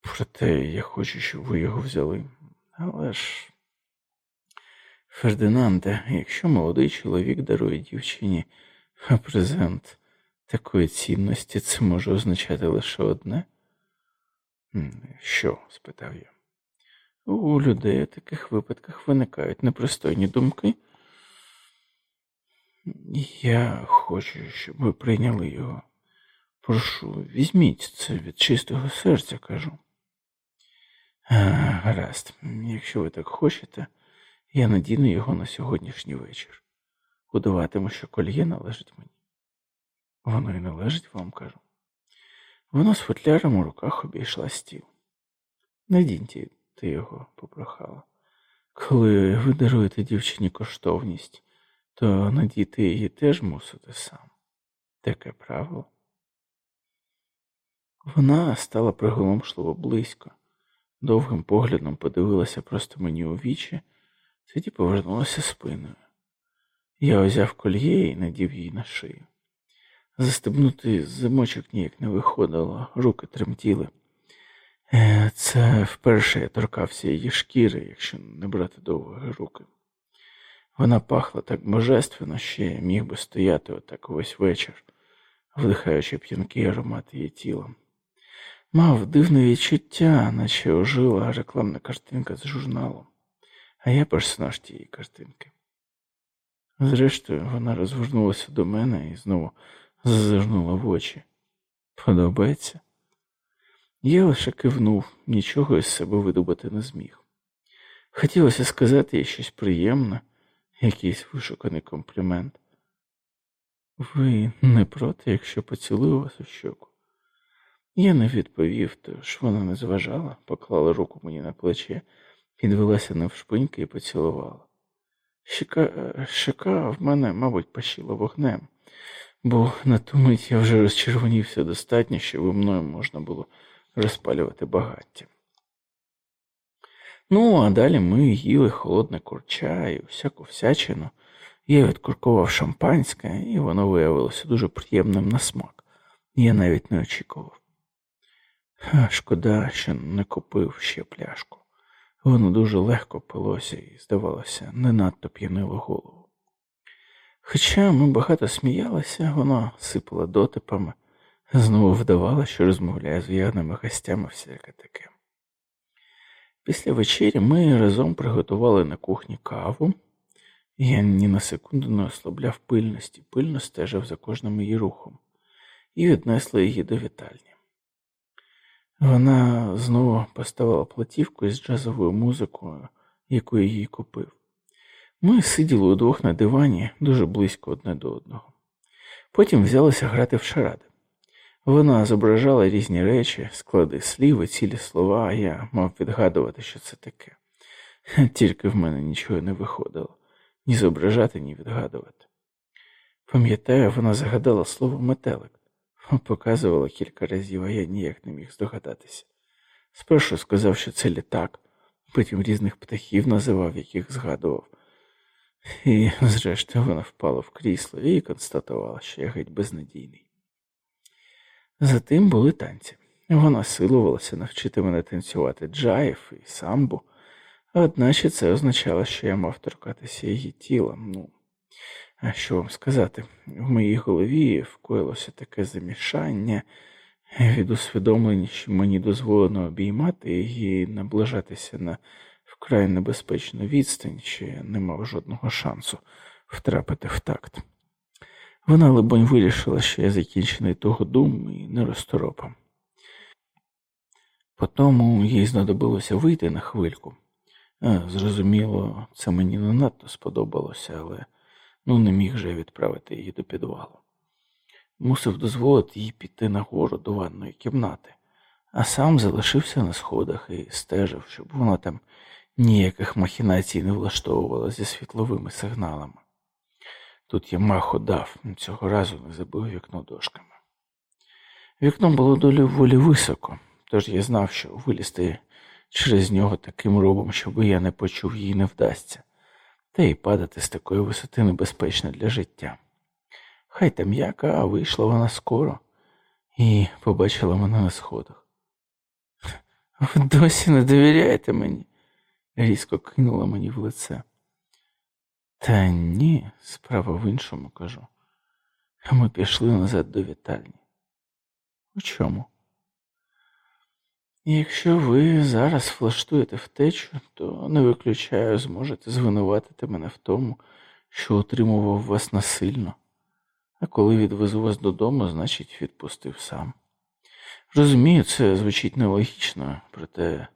S1: Проте я хочу, щоб ви його взяли. Але ж, Фердинанде, якщо молодий чоловік дарує дівчині презент такої цінності це може означати лише одне? Що? спитав я. У людей у таких випадках виникають непристойні думки. Я хочу, щоб ви прийняли його. Прошу, візьміть це від чистого серця, кажу. Гаразд, якщо ви так хочете, я надіну його на сьогоднішній вечір. Удаватиму, що кольє належить мені. Воно й належить вам, кажу. Воно з футляром у руках обійшла стіл. Надіньте ти його попрохала. Коли ви даруєте дівчині коштовність, то надіти її теж мусите сам. Таке правило. Вона стала приголомшливо близько, довгим поглядом подивилася просто мені у вічі, тоді повернулася спиною. Я узяв кольє і надів її на шию. Застебнути замочок ніяк не виходило, руки тремтіли. Е, це вперше я торкався її шкіри, якщо не брати довгі руки. Вона пахла так божественно, що я міг би стояти отак весь вечір, вдихаючи п'янкий аромат її тіла. Мав дивне відчуття, наче ожила рекламна картинка з журналу, а я персонаж тієї картинки. Зрештою, вона розвернулася до мене і знову зазирнула в очі. Подобається? Я лише кивнув, нічого із себе видобути не зміг. Хотілося сказати їй щось приємне, якийсь вишуканий комплімент. Ви не проти, якщо поцілую вас у щоку? Я не відповів, тож вона не зважала, поклала руку мені на плече, підвелася навшпиньки і поцілувала. Щека, щека в мене, мабуть, пащила вогнем, бо на ту мить я вже розчервонівся достатньо, щоб мною можна було розпалювати багаття. Ну, а далі ми їли холодне курча і всяку всячину. Я відкуркував шампанське, і воно виявилося дуже приємним на смак. Я навіть не очікував. Шкода, що не купив ще пляшку. Воно дуже легко пилося і, здавалося, не надто п'янило голову. Хоча ми багато сміялися, воно сипало дотипами, знову вдавало, що розмовляє з в'ягними гостями всяке таке. Після вечері ми разом приготували на кухні каву, я ні на секунду не ослабляв пильності, пильно стежив за кожним її рухом, і віднесли її до вітальні. Вона знову поставила платівку із джазовою музикою, яку я їй купив. Ми сиділи удвох на дивані дуже близько одне до одного. Потім взялися грати в шаради. Вона зображала різні речі, склади слів і цілі слова, а я мав відгадувати, що це таке. Тільки в мене нічого не виходило ні зображати, ні відгадувати. Пам'ятаю, вона загадала слово метелик, показувала кілька разів, а я ніяк не міг здогадатися. Спершу сказав, що це літак, потім різних птахів називав, яких згадував. І, зрештою, вона впала в крісло і констатувала, що я геть безнадійний. Затим були танці. Вона силувалася навчити мене танцювати джаїв і самбу, одначе це означало, що я мав торкатися її тілом. Ну, а що вам сказати? В моїй голові вкоїлося таке замішання від усвідомлення, що мені дозволено обіймати і наближатися на вкрай небезпечну відстань, я не мав жодного шансу втрапити в такт. Вона, либонь, вирішила, що я закінчений того дум і не розторопав. Потому їй знадобилося вийти на хвильку. Зрозуміло, це мені не надто сподобалося, але ну не міг же відправити її до підвалу. Мусив дозволити їй піти нагору до ванної кімнати, а сам залишився на сходах і стежив, щоб вона там ніяких махінацій не влаштовувала зі світловими сигналами. Тут я маху дав, цього разу не забив вікно дошками. Вікно було доволі високо, тож я знав, що вилізти через нього таким робом, щоб я не почув її не вдасться, та й падати з такої висоти небезпечно для життя. Хай там яка, а вийшла вона скоро і побачила мене на сходах. Ви досі не довіряєте мені? Різко кинула мені в лице. Та ні, справа в іншому кажу. ми пішли назад до вітальні. У чому? Якщо ви зараз влаштуєте втечу, то не виключаю, зможете звинуватити мене в тому, що отримував вас насильно, а коли відвезу вас додому, значить відпустив сам. Розумію, це звучить нелогічно, проте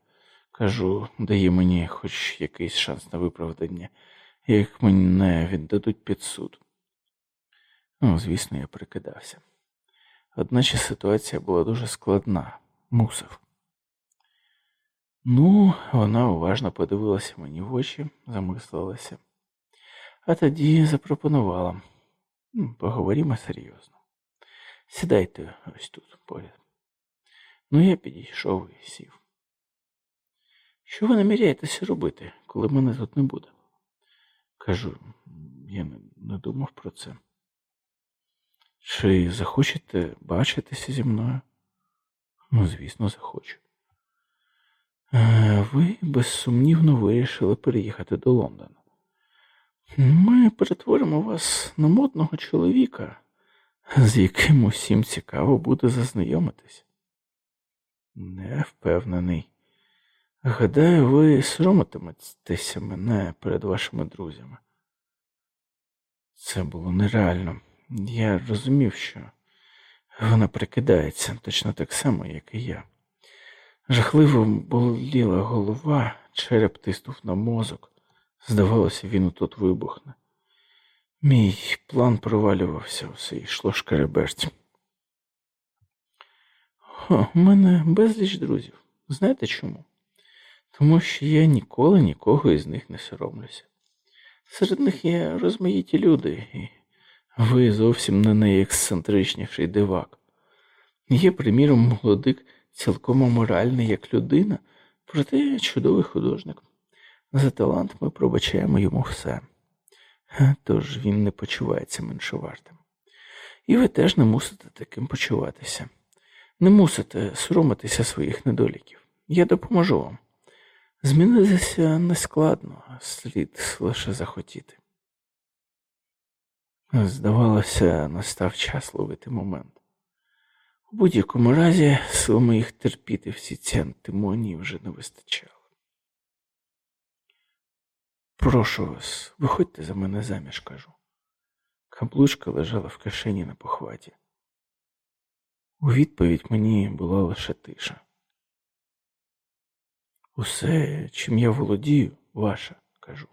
S1: кажу, дає мені хоч якийсь шанс на виправдання, як мене віддадуть під суд. Ну, звісно, я прикидався. Одначе ситуація була дуже складна, мусив. Ну, вона уважно подивилася мені в очі, замислилася, а тоді запропонувала поговоримо серйозно. Сідайте ось тут поряд. Ну, я підійшов і сів. Що ви наміряєтеся робити, коли мене тут не буде? Кажу, я не, думав про це. Чи захочете бачитися зі мною? Ну, звісно, захочу. Е, ви безсумнівно вирішили переїхати до Лондона. Ми перетворимо вас на модного чоловіка, з яким усім цікаво буде зазнайомитись. Не впевнений. Гадаю, ви соромитиметеся мене перед вашими друзями. Це було нереально. Я розумів, що вона прикидається точно так само, як і я. Жахливо боліла голова, череп тиснув на мозок. Здавалося, він тут вибухне. Мій план провалювався, все йшло шкереберть. У мене безліч друзів. Знаєте чому? Тому що я ніколи нікого із них не соромлюся. Серед них є розмаїті люди, і ви зовсім не найексцентричніший дивак. Є, приміром, молодик цілком аморальний як людина, проте чудовий художник. За талант ми пробачаємо йому все, тож він не почувається меншовартим. І ви теж не мусите таким почуватися. Не мусите соромитися своїх недоліків. Я допоможу вам. Змінитися нескладно, слід лише захотіти. Здавалося, настав час ловити момент. У будь-якому разі сил моїх терпіти всі ці антимонії вже не вистачало. Прошу вас, виходьте за мене заміж, кажу. Каблучка лежала в кишені на похваті. У відповідь мені була лише тиша. Усе, чим я володію, ваше, кажу.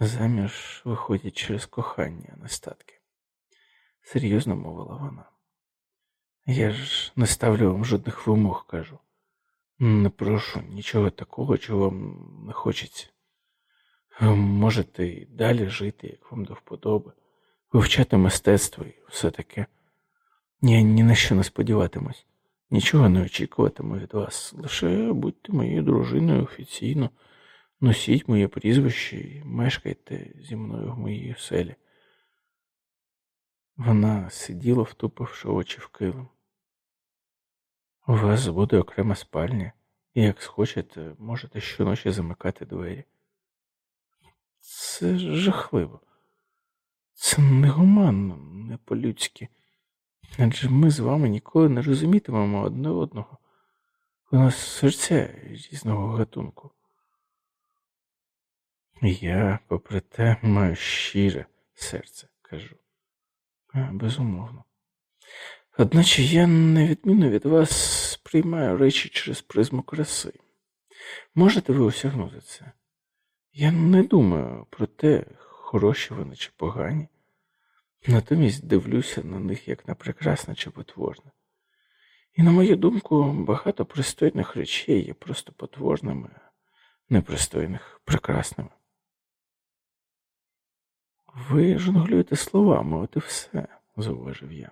S1: Заміж виходять через кохання, на статки, серйозно мовила вона. Я ж не ставлю вам жодних вимог, кажу. Не прошу нічого такого, чого вам не хочеться. Ви можете і далі жити, як вам до вподоби, вивчати мистецтво і все таке. Я ні на що не сподіватимусь, нічого не очікуватиму від вас. Лише будьте моєю дружиною офіційно, носіть моє прізвище і мешкайте зі мною в моїй оселі. Вона сиділа, втупивши очі в килим. У вас буде окрема спальня, і як схочете, можете щоночі замикати двері. Це жахливо, це негуманно, не по-людськи. Адже ми з вами ніколи не розумітимемо одне одного. У нас серця різного гатунку. Я, попри те, маю щире серце, кажу. Безумовно. Одначе я, на відміну від вас, сприймаю речі через призму краси. Можете ви осягнути це? Я не думаю про те, хороші вони чи погані, натомість дивлюся на них як на прекрасне чи потворне. І, на мою думку, багато пристойних речей є просто потворними, непристойних прекрасними. Ви жонглюєте словами, от і все, зауважив я.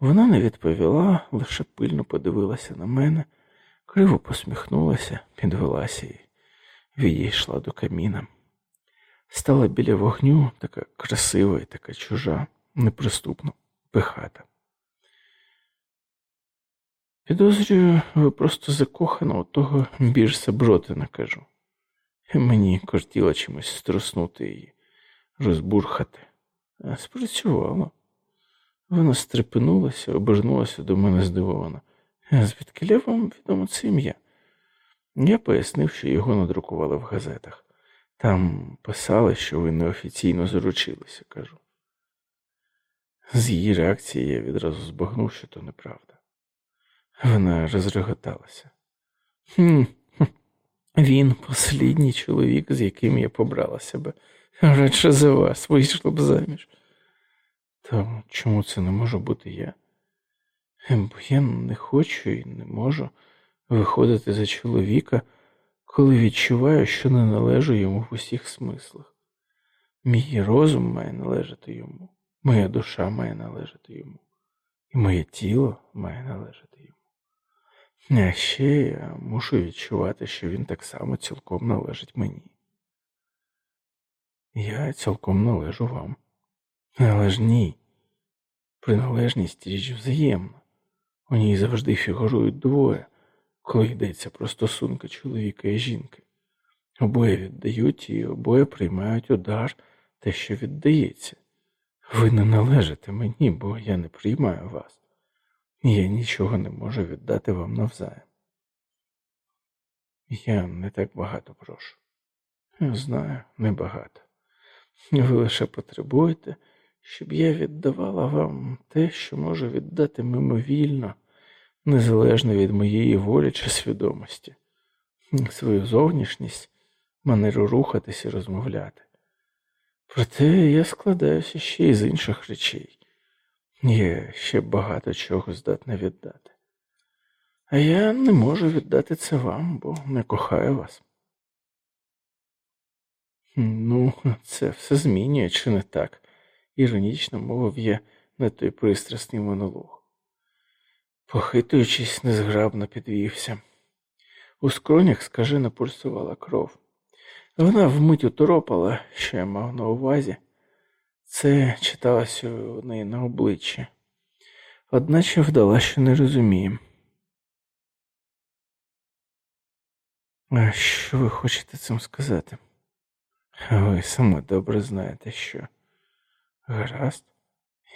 S1: Вона не відповіла, лише пильно подивилася на мене, криво посміхнулася, підвелася і відійшла до каміна. Стала біля вогню, така красива і така чужа, неприступна, пихата. Підозрюю, ви просто закохана у того бірса Бротина, кажу. І мені кортіло чимось струснути її, розбурхати, Спрацювало. Вона стрепенулася, обернулася до мене здивована. Звідки вам відомо це ім'я? Я пояснив, що його надрукували в газетах. Там писали, що ви неофіційно заручилися, кажу. З її реакції я відразу збагнув, що то неправда. Вона розреготалася. «Хм, Він послідній чоловік, з яким я побрала себе. Радше за вас вийшло б заміж. То чому це не може бути я? Бо я не хочу і не можу виходити за чоловіка, коли відчуваю, що не належу йому в усіх смислах. Мій розум має належати йому, моя душа має належати йому, і моє тіло має належати йому. А ще я мушу відчувати, що він так само цілком належить мені. Я цілком належу вам. Але ж ні. Приналежність річ взаємна. У ній завжди фігурують двоє, коли йдеться про стосунки чоловіка і жінки. Обоє віддають і обоє приймають удар те, що віддається. Ви не належите мені, бо я не приймаю вас, я нічого не можу віддати вам навзаєм. Я не так багато прошу. Я знаю, небагато. Ви лише потребуєте, щоб я віддавала вам те, що можу віддати мимовільно, незалежно від моєї волі чи свідомості, свою зовнішність, манеру рухатись і розмовляти. Проте я складаюся ще й з інших речей, є ще багато чого здатна віддати. А я не можу віддати це вам, бо не кохаю вас. Ну, це все змінює, чи не так? Іронічно мовив я на той пристрасний монолог. Похитуючись, незграбно підвівся. У скронях скажено пульсувала кров. Вона вмить уторопала, що я мав на увазі. Це читалося у неї на обличчі, одначе вдала, що не розуміє. А що ви хочете цим сказати? Ви саме добре знаєте, що. Гаразд,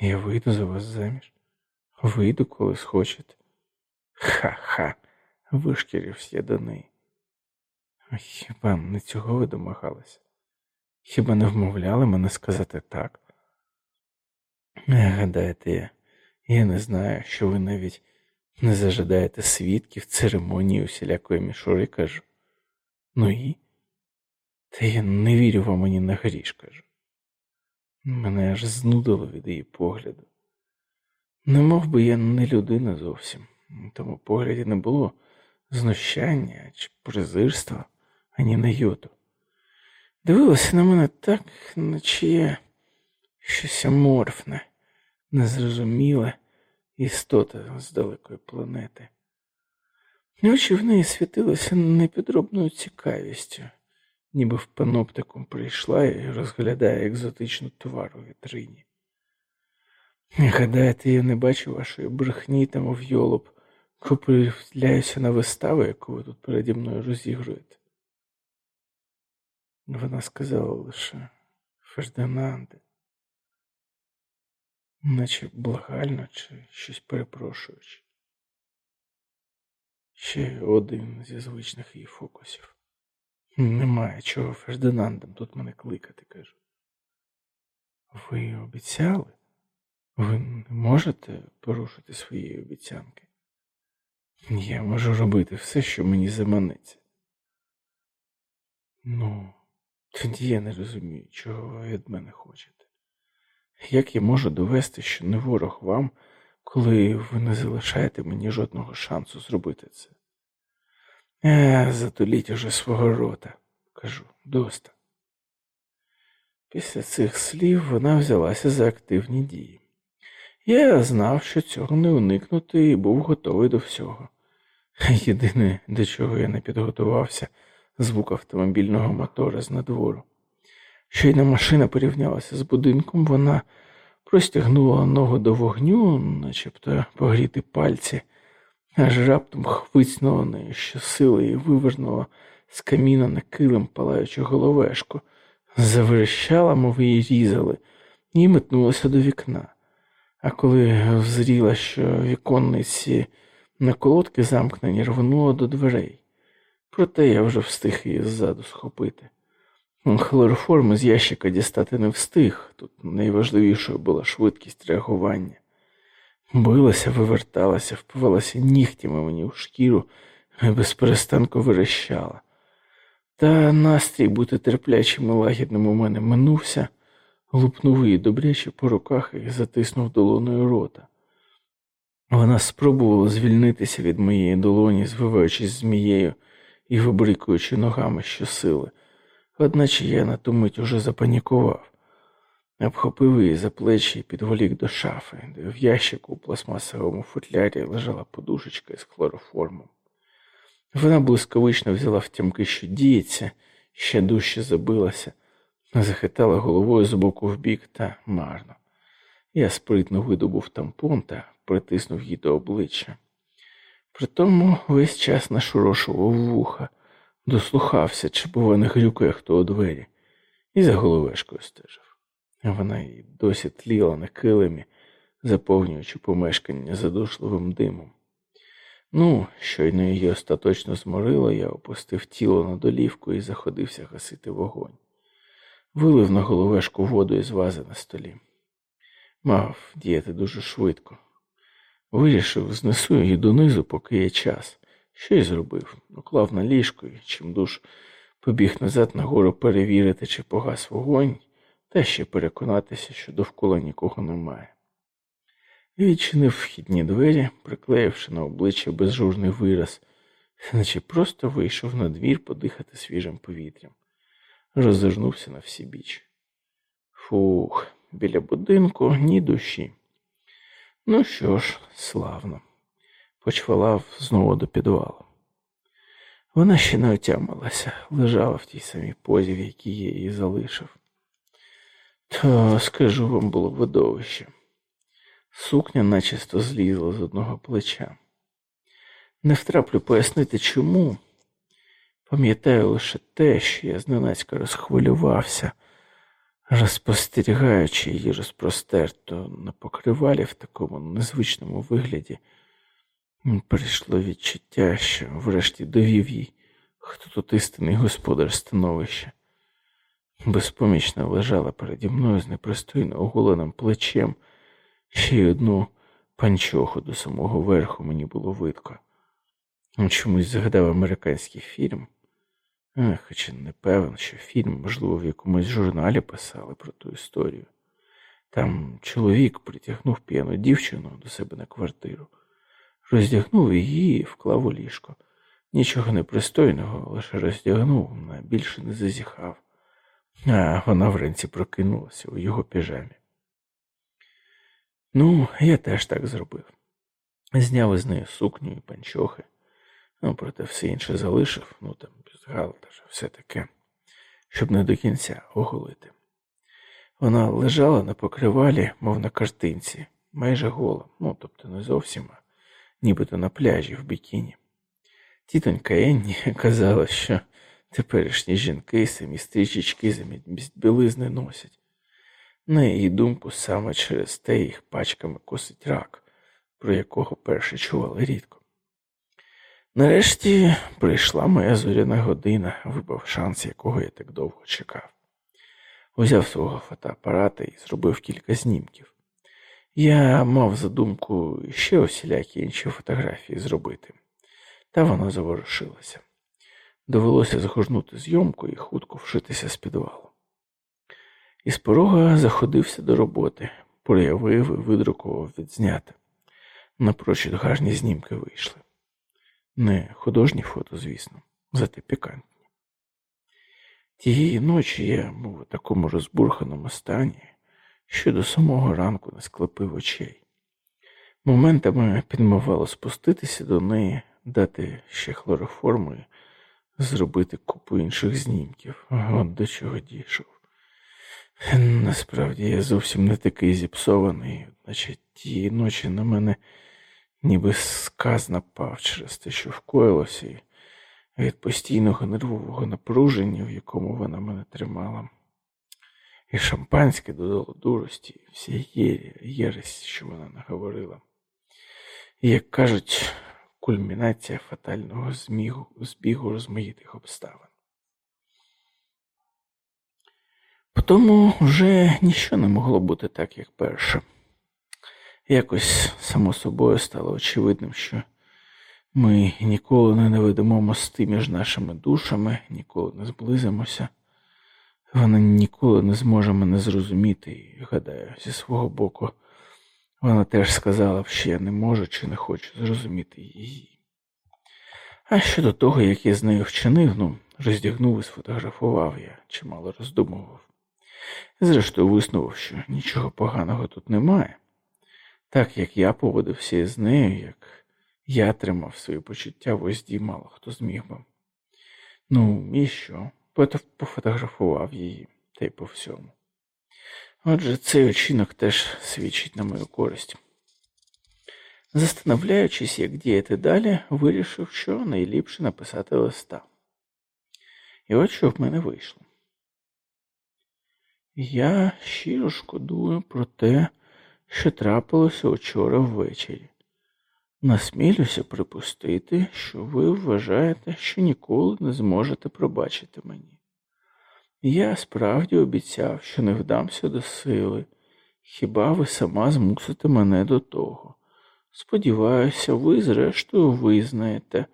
S1: я вийду за вас заміж. Вийду, коли схочете. Ха-ха, вишкірився до неї. Хіба не цього ви домагалися? Хіба не вмовляли мене сказати так? Гадаєте, я, я не знаю, що ви навіть не зажидаєте свідків церемонії усілякої мішури, кажу. Ну і? Та я не вірю вам ані на гріш, кажу. Мене аж знудило від її погляду. Не мов би я не людина зовсім, у тому погляді не було знущання чи презирства, ані на йоту. Дивилася на мене так, наче я щось аморфне, незрозуміле істота з далекої планети. Очі в неї світилися непідробною цікавістю ніби в паноптикум прийшла і розглядає екзотичну товар у вітрині. Гадаєте, я не бачу вашої брехні там в йолоб, купляюся на виставу, яку ви тут переді мною розігруєте. Вона сказала лише Фердинанде, наче благально чи щось перепрошуючи. Ще один зі звичних її фокусів. Немає чого Фердинандом тут мене кликати, кажу. Ви обіцяли? Ви не можете порушити свої обіцянки? Я можу робити все, що мені заманеться. Ну, тоді я не розумію, чого ви від мене хочете. Як я можу довести, що не ворог вам, коли ви не залишаєте мені жодного шансу зробити це? Е, затуліть уже свого рота, кажу, доста. Після цих слів вона взялася за активні дії. Я знав, що цього не уникнути, і був готовий до всього. Єдине, до чого я не підготувався, звук автомобільного мотора з надвору. Щойно машина порівнялася з будинком, вона простягнула ногу до вогню, начебто погріти пальці аж раптом хвицнула нею щосили і вивернула з каміна на килим палаючу головешку, заверещала, мов її різали, і метнулася до вікна. А коли взріла, що віконниці на колодки замкнені, рвонула до дверей. Проте я вже встиг її ззаду схопити. Хлороформи з ящика дістати не встиг. Тут найважливішою була швидкість реагування. Билася, виверталася, впивалася нігтями мені в шкіру безперестанку верещала. Та настрій бути терплячим і лагідним у мене минувся, лупнув її добряче по руках і затиснув долоною рота. Вона спробувала звільнитися від моєї долоні, звиваючись змією і вибрикуючи ногами щосили, одначе я на ту мить уже запанікував, обхопив її за плечі і підволік до шафи, де в ящику у пластмасовому футлярі лежала подушечка із хлороформом. Вона блискавично взяла втямки, що діється, ще дужче забилася, захитала головою з боку в бік та марно. Я спритно видобув тампон та притиснув її до обличчя. Притому весь час нашорошував вуха, дослухався, чи, бува, не грюкає хто у двері, і за головешкою стежив. Вона й досі тліла на килимі, заповнюючи помешкання задушливим димом. Ну, щойно її остаточно зморило, я опустив тіло на долівку і заходився гасити вогонь. Вилив на головешку воду із вази на столі. Мав діяти дуже швидко. Вирішив, знесу її донизу, поки є час. Що й зробив? Уклав на ліжко і чим душ побіг назад нагору перевірити, чи погас вогонь, та ще переконатися, що довкола нікого немає. Відчинив вхідні двері, приклеївши на обличчя безжурний вираз, наче просто вийшов на двір подихати свіжим повітрям, роззирнувся на всі біч. Фух, біля будинку ні душі. Ну що ж, славно, почвалав знову до підвалу. Вона ще не отямилася, лежала в тій самій позі, в якій я її залишив. То, скажу вам, було видовище. Сукня начисто злізла з одного плеча. Не втраплю пояснити чому. Пам'ятаю лише те, що я зненацька розхвилювався, розпостерігаючи її розпростерто на покривалі в такому незвичному вигляді, прийшло відчуття, що врешті довів їй, хто тут істинний господар становища. Безпомічно лежала переді мною з непристойно оголеним плечем. Ще й одну панчоху до самого верху мені було видко. Чомусь згадав американський фільм, а, хоча не певен, що фільм, можливо, в якомусь журналі писали про ту історію. Там чоловік притягнув п'яну дівчину до себе на квартиру, роздягнув її і вклав у ліжко. Нічого непристойного, лише роздягнув, на більше не зазіхав, а вона вранці прокинулася у його піжамі. Ну, я теж так зробив. Зняв із неї сукню і панчохи, ну, проте все інше залишив, ну там бюстгальтер, все таке, щоб не до кінця оголити. Вона лежала на покривалі, мов на картинці, майже гола, ну тобто не зовсім, а нібито на пляжі в бікіні. Тітонька Енні казала, що теперішні жінки самі стрічечки замість білизни носять. На її думку, саме через те їх пачками косить рак, про якого перше чували рідко. Нарешті прийшла моя зоряна година, випав шанс, якого я так довго чекав. Узяв свого фотоапарата і зробив кілька знімків. Я мав задумку ще усілякі інші фотографії зробити, та вона заворушилася. Довелося загорнути зйомку і хутко вшитися з підвалу. Із порога заходився до роботи, проявив і видрукував відзняти. Напрочуд гарні знімки вийшли. Не художні фото, звісно, зате пікантні. Тієї ночі я був у такому розбурханому стані, що до самого ранку не склепив очей. Моментами підмивало спуститися до неї, дати ще хлороформи, зробити купу інших знімків, от до чого дійшов. Насправді я зовсім не такий зіпсований, наче тієї ночі на мене ніби сказ напав через те, що вкоїлося, і від постійного нервового напруження, в якому вона мене тримала. і шампанське додало дурості, всі єресь, що вона наговорила. І, як кажуть, кульмінація фатального змігу, збігу розмаїтих обставин. Тому вже ніщо не могло бути так, як перше. Якось само собою стало очевидним, що ми ніколи не наведемо мости між нашими душами, ніколи не зблизимося. Вона ніколи не зможе мене зрозуміти, і, гадаю, зі свого боку, вона теж сказала що я не можу чи не хочу зрозуміти її. А щодо того, як я з нею вчинив, ну, роздягнув і сфотографував я, чимало роздумував. Зрештою, виснував, що нічого поганого тут немає, так як я поводився з нею, як я тримав свої почуття в озді, мало хто зміг би. Ну, і що? Пофотографував її, та й по всьому. Отже, цей очинок теж свідчить на мою користь. Застановляючись, як діяти далі, вирішив, що найліпше написати листа. І от що в мене вийшло. Я щиро шкодую про те, що трапилося вчора ввечері. Насмілюся припустити, що ви вважаєте, що ніколи не зможете пробачити мені. Я справді обіцяв, що не вдамся до сили, хіба ви сама змусите мене до того. Сподіваюся, ви, зрештою, визнаєте,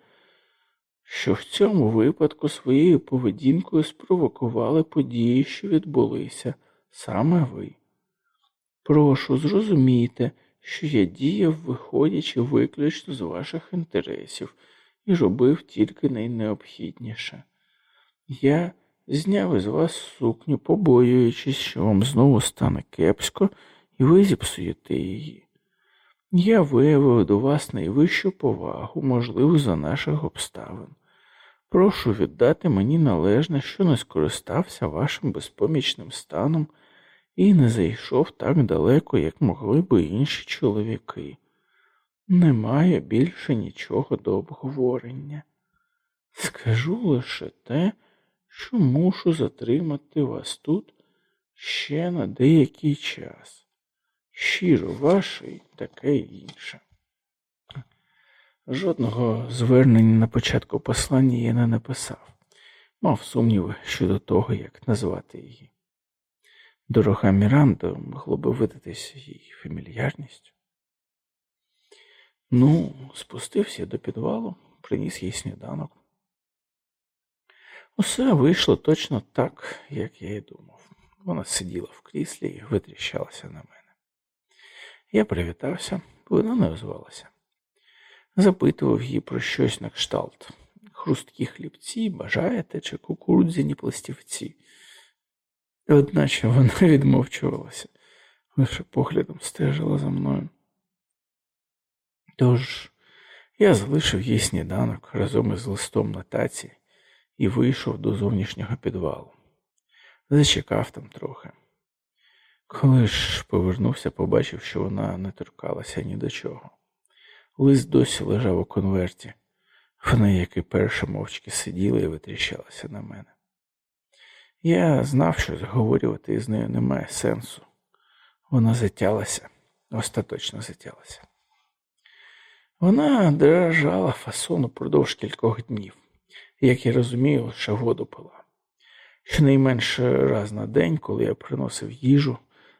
S1: що в цьому випадку своєю поведінкою спровокували події, що відбулися саме ви. Прошу, зрозумійте, що я діяв, виходячи виключно з ваших інтересів, і робив тільки найнеобхідніше. Я зняв із вас сукню, побоюючись, що вам знову стане кепсько, і ви зіпсуєте її. Я виявив до вас найвищу повагу, можливо, за наших обставин. Прошу віддати мені належне, що не скористався вашим безпомічним станом і не зайшов так далеко, як могли би інші чоловіки. Немає більше нічого до обговорення. Скажу лише те, що мушу затримати вас тут ще на деякий час. Щиро ваший таке інше. Жодного звернення на початку послання я не написав, мав сумніви щодо того, як назвати її. Дорога Міранда могло би видатися їй фамільярністю. Ну, спустився до підвалу, приніс їй сніданок. Усе вийшло точно так, як я і думав. Вона сиділа в кріслі і витріщалася на мене. Я привітався, вона не озвалася запитував її про щось на кшталт. Хрусткі хлібці, бажаєте чи кукурудзяні пластівці. Одначе вона відмовчувалася, лише поглядом стежила за мною. Тож я залишив їй сніданок разом із листом на таці і вийшов до зовнішнього підвалу. Зачекав там трохи. Коли ж повернувся, побачив, що вона не торкалася ні до чого. Лист досі лежав у конверті. Вона, як і перша, мовчки сиділа і витріщалася на мене. Я знав, що зговорювати із нею немає сенсу. Вона затялася, остаточно затялася. Вона дрожала фасону продовж кількох днів, як я розумію, лише воду пила. Щонайменше раз на день, коли я приносив їжу,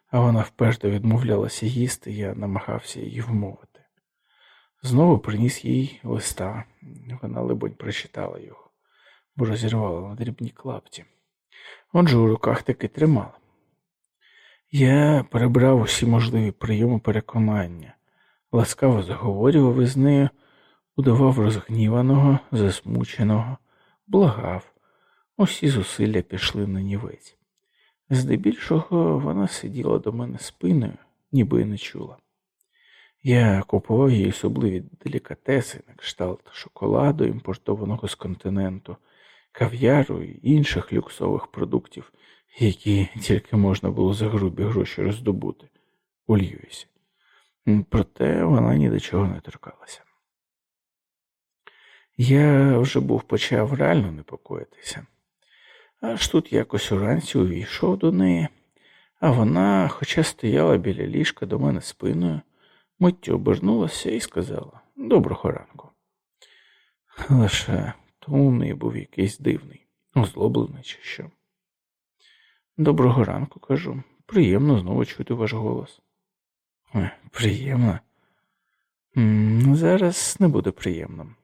S1: а вона вперто відмовлялася їсти, я намагався її вмовити. Знову приніс їй листа. Вона, либонь, прочитала його, бо розірвала на дрібні клапті. Отже у руках таки тримала. Я перебрав усі можливі прийоми переконання, ласкаво заговорював із нею, удавав розгніваного, засмученого, благав. Усі зусилля пішли на нівець. Здебільшого вона сиділа до мене спиною, ніби й не чула. Я купував їй особливі делікатеси на кшталт шоколаду, імпортованого з континенту, кав'яру і інших люксових продуктів, які тільки можна було за грубі гроші роздобути у Льюісі. Проте вона ні до чого не торкалася. Я вже був почав реально непокоїтися, аж тут якось уранці увійшов до неї, А вона, хоча стояла біля ліжка до мене спиною, миттю обернулася і сказала Доброго ранку. Лише тому в неї був якийсь дивний, озлоблений чи що. Доброго ранку, кажу. Приємно знову чути ваш голос. Е, приємно. Зараз не буде приємним.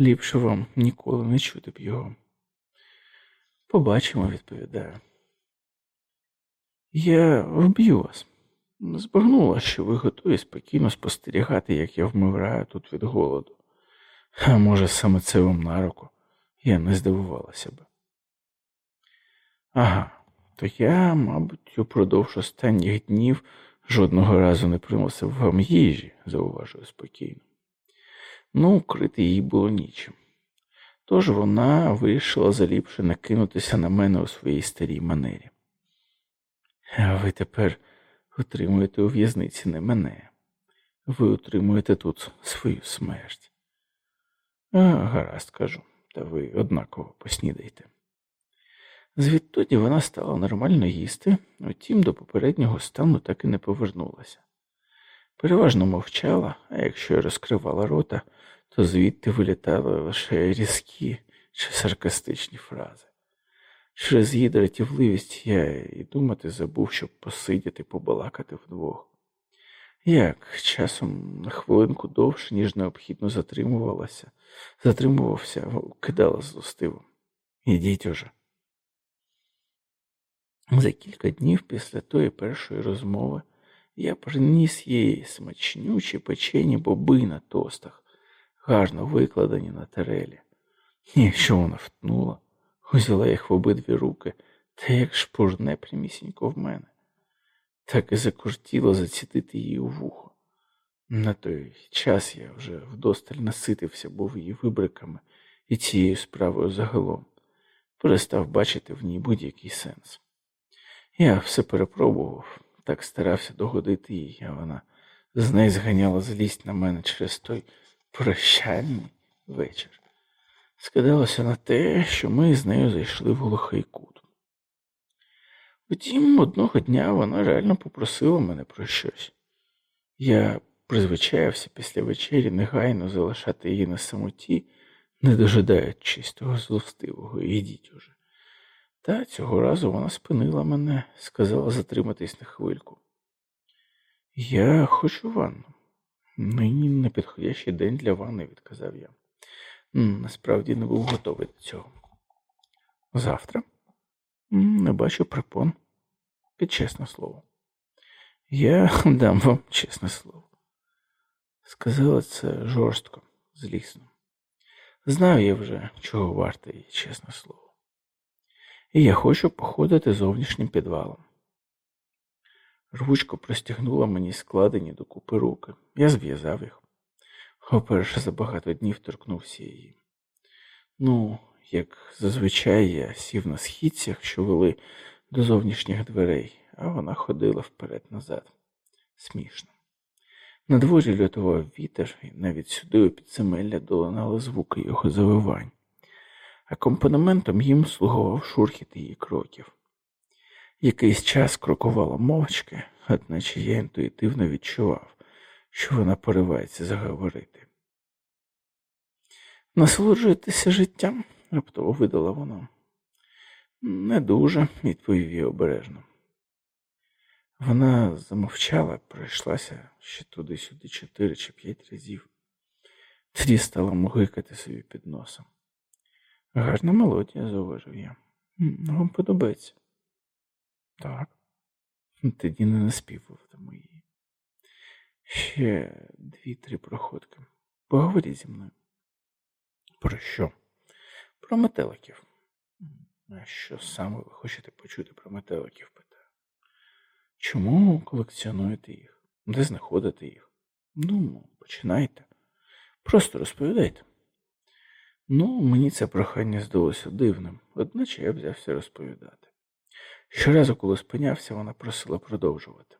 S1: Ліпше вам ніколи не чути б його. Побачимо, відповідаю. Я вб'ю вас. Збагнула, що ви готові спокійно спостерігати, як я вмираю тут від голоду. А може, саме це вам на руку, я не здивувалася би. Ага, то я, мабуть, упродовж останніх днів жодного разу не приносив вам їжі, зауважую спокійно. Ну, крити їй було нічим. Тож вона вирішила заліпше накинутися на мене у своїй старій манері. А ви тепер утримуєте у в'язниці не мене, ви утримуєте тут свою смерть. А, Гаразд кажу, та ви однаково поснідайте. Звідтоді вона стала нормально їсти, втім до попереднього стану так і не повернулася. Переважно мовчала, а якщо й розкривала рота, то звідти вилітали лише різкі чи саркастичні фрази. Через її дратівливість я і думати забув, щоб посидіти, побалакати вдвох. Як часом на хвилинку довше, ніж необхідно затримувалася, затримувався, кидала злостиво. Ідіть уже. За кілька днів після тої першої розмови я приніс їй смачнючі печені боби на тостах, гарно викладені на тарелі. І якщо вона втнула, узяла їх в обидві руки та як шпурне прямісінько в мене, так і закортіло зацітити її у вухо. На той час я вже вдосталь наситився був її вибриками і цією справою загалом, перестав бачити в ній будь-який сенс. Я все перепробував, так старався догодити їй, а вона з неї зганяла злість на мене через той прощальний вечір. Скидалося на те, що ми з нею зайшли в глухий кут. Втім, одного дня вона реально попросила мене про щось. Я призвичаявся після вечері негайно залишати її на самоті, не дожидаючись того злостивого, ідіть уже. Та цього разу вона спинила мене, сказала затриматись на хвильку. Я хочу ванну. Нині непідходящий день для ванни, відказав я. Насправді не був готовий до цього. Завтра не бачу припон. Під чесне слово. Я дам вам чесне слово. Сказала це жорстко, злісно. Знаю я вже, чого варте її чесне слово і я хочу походити зовнішнім підвалом. Ручко простягнула мені складені докупи руки. Я зв'язав їх. Уперше за багато днів торкнувся її. Ну, як зазвичай я сів на східцях, що вели до зовнішніх дверей, а вона ходила вперед-назад. Смішно. На дворі лютував вітер, і навіть сюди у підземелля долинали звуки його завивань. Акомпанементом їм слугував шурхіт її кроків. Якийсь час крокувала мовчки, одначе я інтуїтивно відчував, що вона поривається заговорити. Насолоджуєтеся життям? Раптово видала вона. Не дуже, відповів їй обережно. Вона замовчала, пройшлася ще туди-сюди чотири чи п'ять разів, тоді стала мугикати собі під носом. Гарна мелодія, зауважив я. Вам подобається? Так. Тоді не наспівуватиму її. Ще дві-три проходки. Поговоріть зі мною. Про що? Про метеликів. А що саме ви хочете почути про метеликів? питаю. Чому колекціонуєте їх? Де знаходите їх? Ну, починайте. Просто розповідайте. Ну, мені це прохання здалося дивним, одначе я взявся розповідати. Щоразу, коли спинявся, вона просила продовжувати.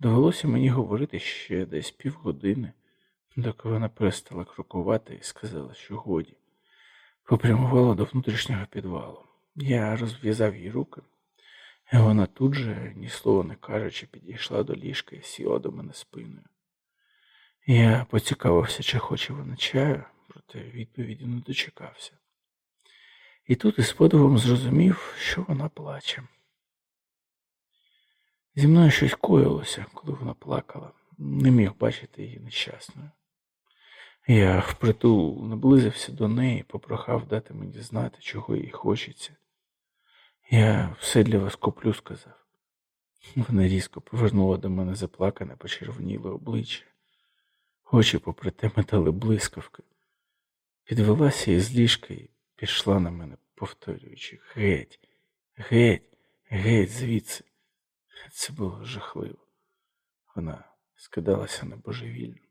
S1: Довелося мені говорити ще десь півгодини, доки вона перестала крокувати і сказала, що годі, попрямувала до внутрішнього підвалу. Я розв'язав їй руки, І вона тут же, ні слова не кажучи, підійшла до ліжка і сіла до мене спиною. Я поцікавився, чи хоче вона чаю, проте відповіді не дочекався. І тут із подивом зрозумів, що вона плаче. Зі мною щось коїлося, коли вона плакала, не міг бачити її нещасною. Я впритул наблизився до неї, попрохав дати мені знати, чого їй хочеться. Я все для вас куплю, сказав. Вона різко повернула до мене заплакане, почервоніле обличчя. Очі попри те метали блискавки. Підвелася із ліжка і пішла на мене, повторюючи геть, геть, геть звідси. Це було жахливо. Вона скидалася на божевільну.